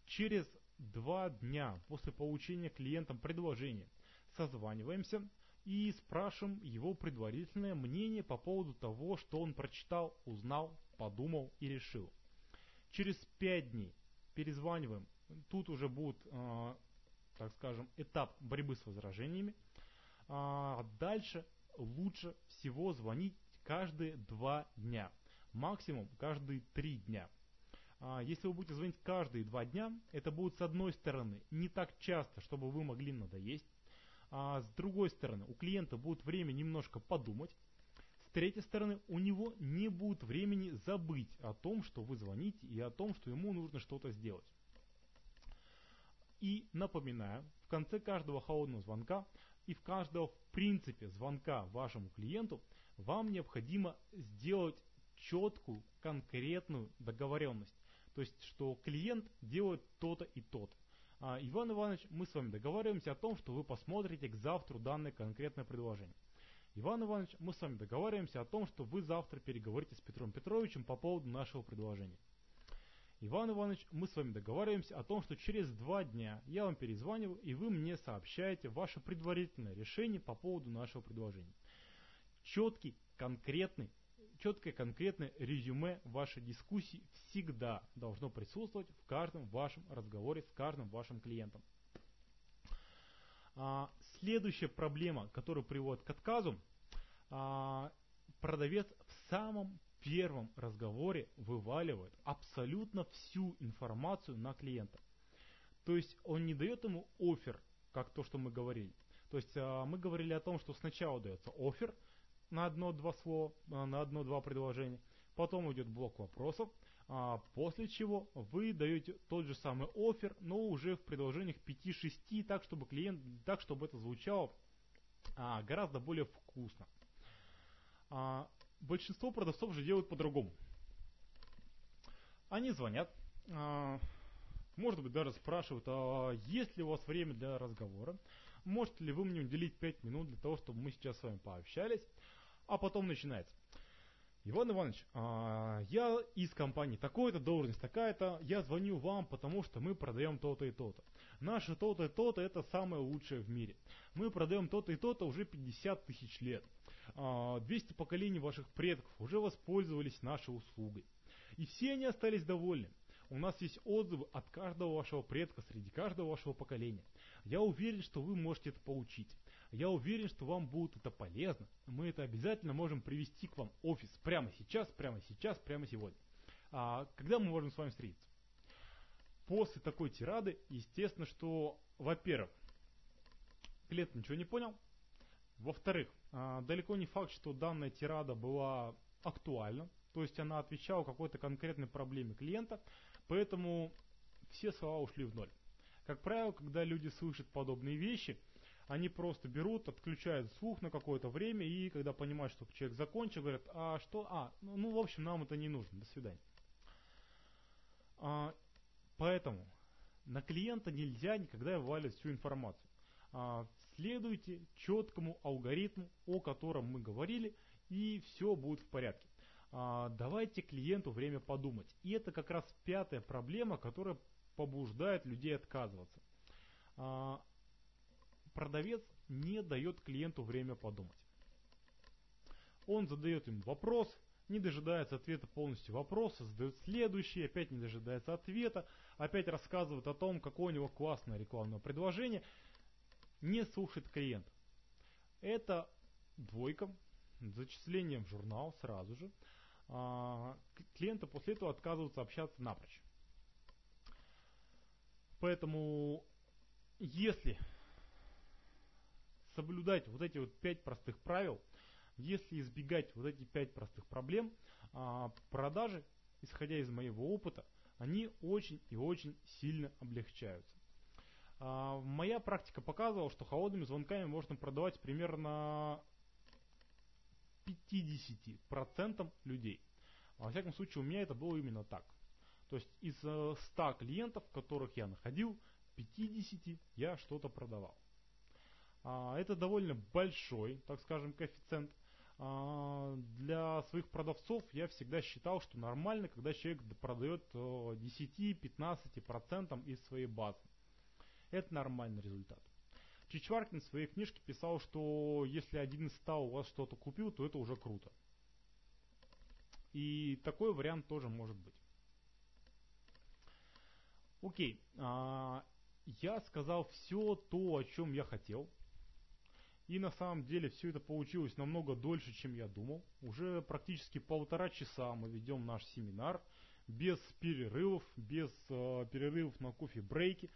Через два дня после получения клиентом предложения созваниваемся и спрашиваем его предварительное мнение по поводу того, что он прочитал, узнал, подумал и решил. Через пять дней перезваниваем. Тут уже будет, э, так скажем, этап борьбы с возражениями. А дальше лучше всего звонить каждые два дня, максимум каждые три дня. А, если вы будете звонить каждые два дня, это будет с одной стороны не так часто, чтобы вы могли надоесть, а с другой стороны у клиента будет время немножко подумать, с третьей стороны у него не будет времени забыть о том, что вы звоните и о том, что ему нужно что-то сделать. И напоминаю, в конце каждого холодного звонка и в каждого в принципе звонка вашему клиенту вам необходимо сделать четкую, конкретную договоренность. То есть, что клиент делает то-то и то-то. А, Иван Иванович, мы с вами договариваемся о том, что вы посмотрите к завтра данное конкретное предложение. Иван Иванович, мы с вами договариваемся о том, что вы завтра переговорите с Петром Петровичем по поводу нашего предложения. Иван Иванович, мы с вами договариваемся о том, что через два дня я вам перезваниваю, и вы мне сообщаете ваше предварительное решение по поводу нашего предложения. Четкий, конкретный четкое конкретное резюме вашей дискуссии всегда должно присутствовать в каждом вашем разговоре с каждым вашим клиентом. А, следующая проблема, которая приводит к отказу, а, продавец в самом первом разговоре вываливает абсолютно всю информацию на клиента. То есть он не дает ему офер, как то, что мы говорили. То есть а, мы говорили о том, что сначала дается офер – на одно-два слова, а, на одно-два предложения. Потом идет блок вопросов, а после чего вы даете тот же самый офер, но уже в предложениях 5-6, так чтобы клиент, так чтобы это звучало гораздо более вкусно. Большинство продавцов же делают по-другому. Они звонят, а, может быть даже спрашивают, а есть ли у вас время для разговора, можете ли вы мне уделить 5 минут для того, чтобы мы сейчас с вами пообщались. А потом начинается. Иван Иванович, а, я из компании такой-то, должность такая-то, я звоню вам, потому что мы продаем то-то и то-то. Наше то-то и то-то это самое лучшее в мире. Мы продаем то-то и то-то уже 50 тысяч лет. 200 а, поколений ваших предков уже воспользовались нашей услугой. И все они остались довольны. У нас есть отзывы от каждого вашего предка среди каждого вашего поколения. Я уверен, что вы можете это получить. Я уверен, что вам будет это полезно. Мы это обязательно можем привести к вам офис прямо сейчас, прямо сейчас, прямо сегодня. А когда мы можем с вами встретиться? После такой тирады, естественно, что, во-первых, клиент ничего не понял. Во-вторых, а, далеко не факт, что данная тирада была актуальна. То есть она отвечала какой-то конкретной проблеме клиента. Поэтому все слова ушли в ноль. Как правило, когда люди слышат подобные вещи, они просто берут, отключают слух на какое-то время, и когда понимают, что человек закончил, говорят, а что, а, ну, ну в общем, нам это не нужно, до свидания. А, поэтому на клиента нельзя никогда вываливать всю информацию. А, следуйте четкому алгоритму, о котором мы говорили, и все будет в порядке. А, давайте клиенту время подумать. И это как раз пятая проблема, которая побуждает людей отказываться. А, продавец не дает клиенту время подумать. Он задает им вопрос, не дожидается ответа полностью вопроса, задает следующий, опять не дожидается ответа, опять рассказывает о том, какое у него классное рекламное предложение, не слушает клиента. Это двойка, зачислением в журнал сразу же. А, клиенты после этого отказываются общаться напрочь. Поэтому, если соблюдать вот эти вот пять простых правил, если избегать вот эти пять простых проблем, а, продажи, исходя из моего опыта, они очень и очень сильно облегчаются. А, моя практика показывала, что холодными звонками можно продавать примерно 50% людей. Во всяком случае, у меня это было именно так. То есть из 100 э, клиентов, которых я находил, 50 я что-то продавал. А, это довольно большой, так скажем, коэффициент. А, для своих продавцов я всегда считал, что нормально, когда человек продает 10-15% из своей базы. Это нормальный результат. Чичваркин в своей книжке писал, что если один из ста у вас что-то купил, то это уже круто. И такой вариант тоже может быть. Окей, а, я сказал все то, о чем я хотел. И на самом деле все это получилось намного дольше, чем я думал. Уже практически полтора часа мы ведем наш семинар. без перерывов, без э, перерывов на кофе-брейки,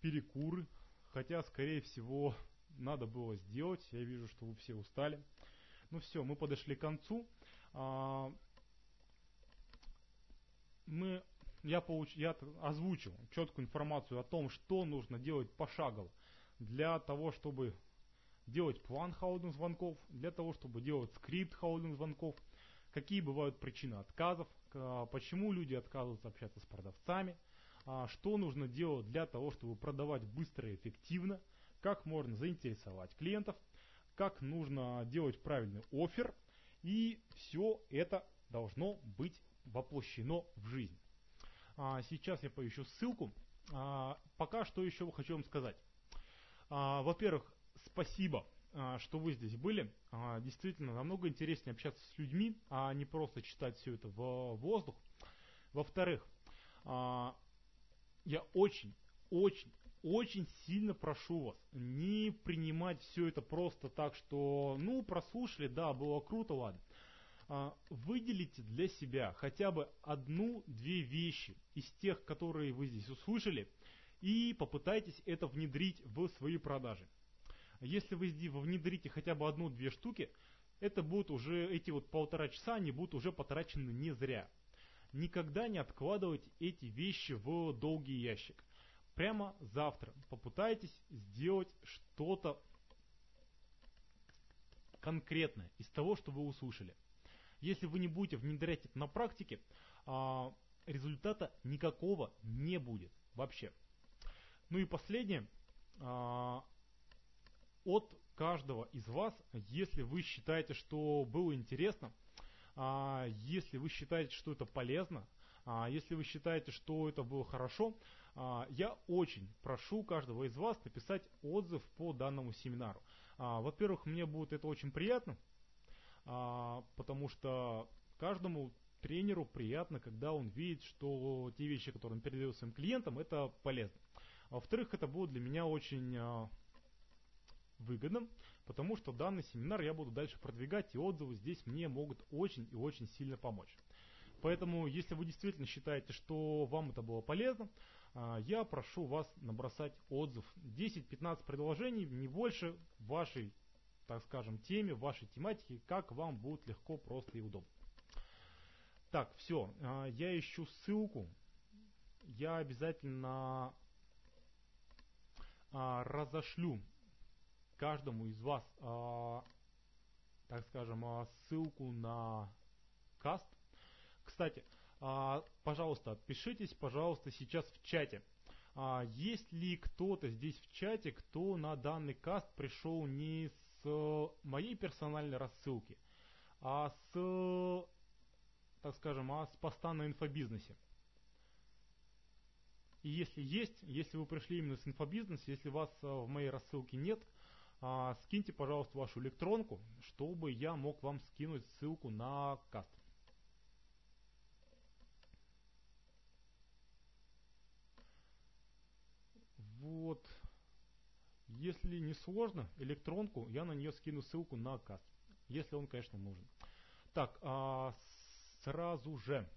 перекуры. Хотя, скорее всего, надо было сделать. Я вижу, что вы все устали. Ну все, мы подошли к концу. А, мы, я, получ, я озвучил четкую информацию о том, что нужно делать пошагово для того, чтобы делать план холодных звонков, для того, чтобы делать скрипт холодных звонков, какие бывают причины отказов, почему люди отказываются общаться с продавцами, что нужно делать для того, чтобы продавать быстро и эффективно, как можно заинтересовать клиентов, как нужно делать правильный офер, и все это должно быть воплощено в жизнь. А, сейчас я поищу ссылку. А, пока что еще хочу вам сказать. Во-первых, спасибо, что вы здесь были. Действительно, намного интереснее общаться с людьми, а не просто читать все это в воздух. Во-вторых, я очень, очень, очень сильно прошу вас не принимать все это просто так, что, ну, прослушали, да, было круто, ладно. А, выделите для себя хотя бы одну-две вещи из тех, которые вы здесь услышали, и попытайтесь это внедрить в свои продажи. Если вы внедрите хотя бы одну-две штуки, это будут уже, эти вот полтора часа, они будут уже потрачены не зря никогда не откладывайте эти вещи в долгий ящик. Прямо завтра попытайтесь сделать что-то конкретное из того, что вы услышали. Если вы не будете внедрять это на практике, а, результата никакого не будет вообще. Ну и последнее. А, от каждого из вас, если вы считаете, что было интересно, если вы считаете, что это полезно, а, если вы считаете, что это было хорошо, а, я очень прошу каждого из вас написать отзыв по данному семинару. Во-первых, мне будет это очень приятно, потому что каждому тренеру приятно, когда он видит, что те вещи, которые он передает своим клиентам, это полезно. Во-вторых, это будет для меня очень выгодным, потому что данный семинар я буду дальше продвигать, и отзывы здесь мне могут очень и очень сильно помочь. Поэтому, если вы действительно считаете, что вам это было полезно, а, я прошу вас набросать отзыв. 10-15 предложений, не больше, вашей, так скажем, теме, вашей тематике, как вам будет легко, просто и удобно. Так, все, а, я ищу ссылку. Я обязательно а, разошлю каждому из вас, э, так скажем, э, ссылку на каст. Кстати, э, пожалуйста, отпишитесь, пожалуйста, сейчас в чате. А, есть ли кто-то здесь в чате, кто на данный каст пришел не с моей персональной рассылки, а с, так скажем, а с поста на инфобизнесе? И если есть, если вы пришли именно с инфобизнеса, если вас в моей рассылке нет – а, скиньте, пожалуйста, вашу электронку, чтобы я мог вам скинуть ссылку на каст. Вот. Если не сложно, электронку, я на нее скину ссылку на каст. Если он, конечно, нужен. Так, а, сразу же.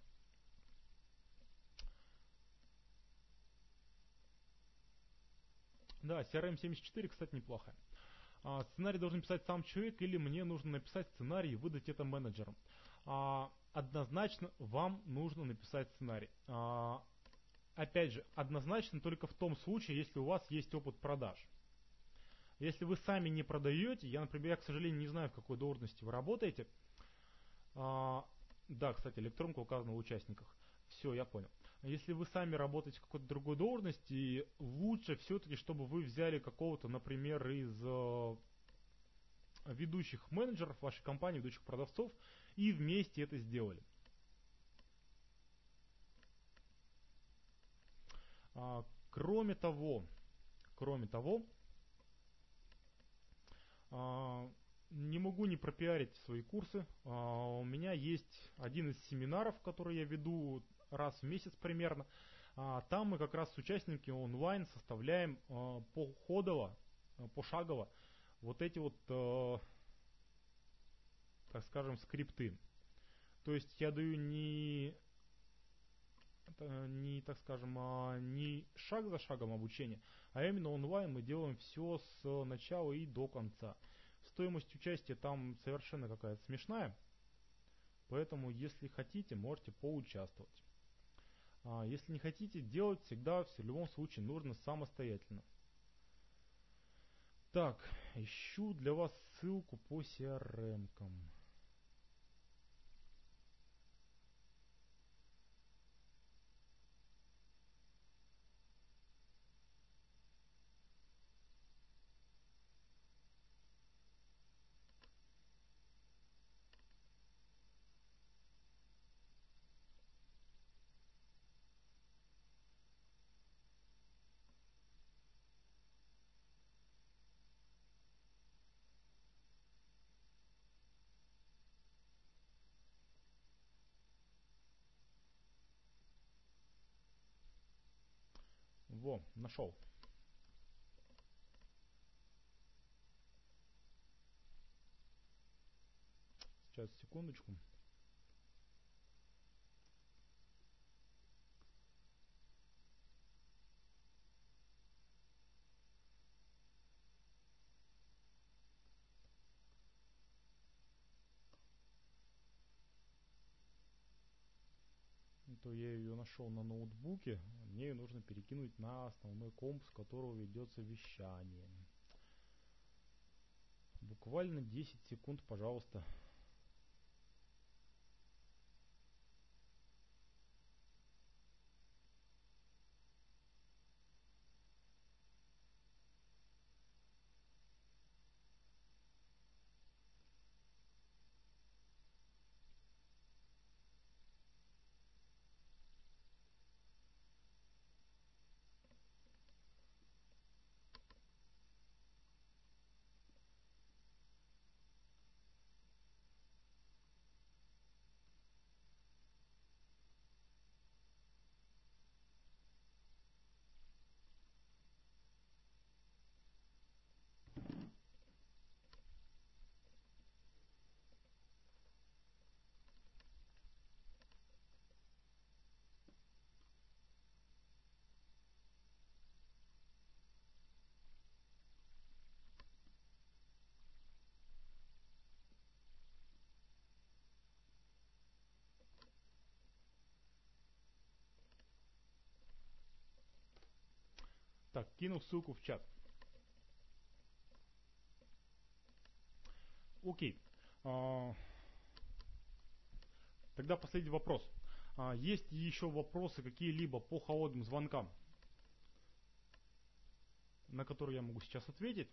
Да, CRM74, кстати, неплохая. А, сценарий должен писать сам человек или мне нужно написать сценарий и выдать это менеджерам. А, однозначно вам нужно написать сценарий. А, опять же, однозначно только в том случае, если у вас есть опыт продаж. Если вы сами не продаете, я, например, я, к сожалению, не знаю, в какой должности вы работаете. Да, кстати, электронка указана в участниках. Все, я понял. Если вы сами работаете в какой-то другой должности, лучше все-таки, чтобы вы взяли какого-то, например, из э, ведущих менеджеров вашей компании, ведущих продавцов, и вместе это сделали. А, кроме того, кроме того, а, не могу не пропиарить свои курсы. А, у меня есть один из семинаров, который я веду раз в месяц примерно. А, там мы как раз с участниками онлайн составляем а, походово, а, пошагово вот эти вот, так скажем, скрипты. То есть я даю не не, так скажем, а, не шаг за шагом обучения, а именно онлайн мы делаем все с начала и до конца. Стоимость участия там совершенно какая-то смешная, поэтому если хотите, можете поучаствовать. А если не хотите, делать всегда в любом случае нужно самостоятельно. Так, ищу для вас ссылку по CRM-кам. Во, нашел. Сейчас, секундочку. То я ее нашел на ноутбуке, мне ее нужно перекинуть на основной комп, с которого ведется вещание. Буквально 10 секунд, пожалуйста. Так, кинул ссылку в чат. Окей. А, тогда последний вопрос. А, есть еще вопросы какие-либо по холодным звонкам, на которые я могу сейчас ответить?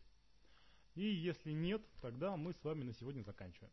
И если нет, тогда мы с вами на сегодня заканчиваем.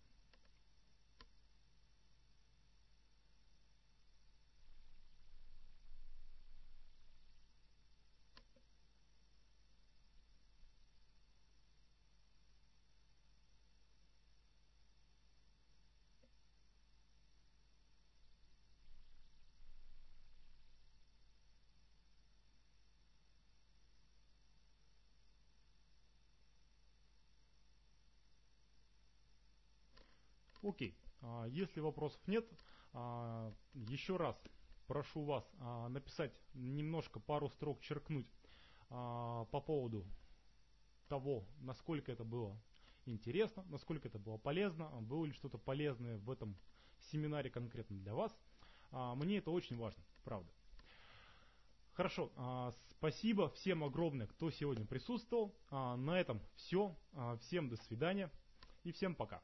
Окей, а, если вопросов нет, а, еще раз прошу вас а, написать немножко пару строк, черкнуть по поводу того, насколько это было интересно, насколько это было полезно, было ли что-то полезное в этом семинаре конкретно для вас. Мне это очень важно, правда. Хорошо, спасибо всем огромное, кто сегодня присутствовал. На этом все. Всем до свидания и всем пока.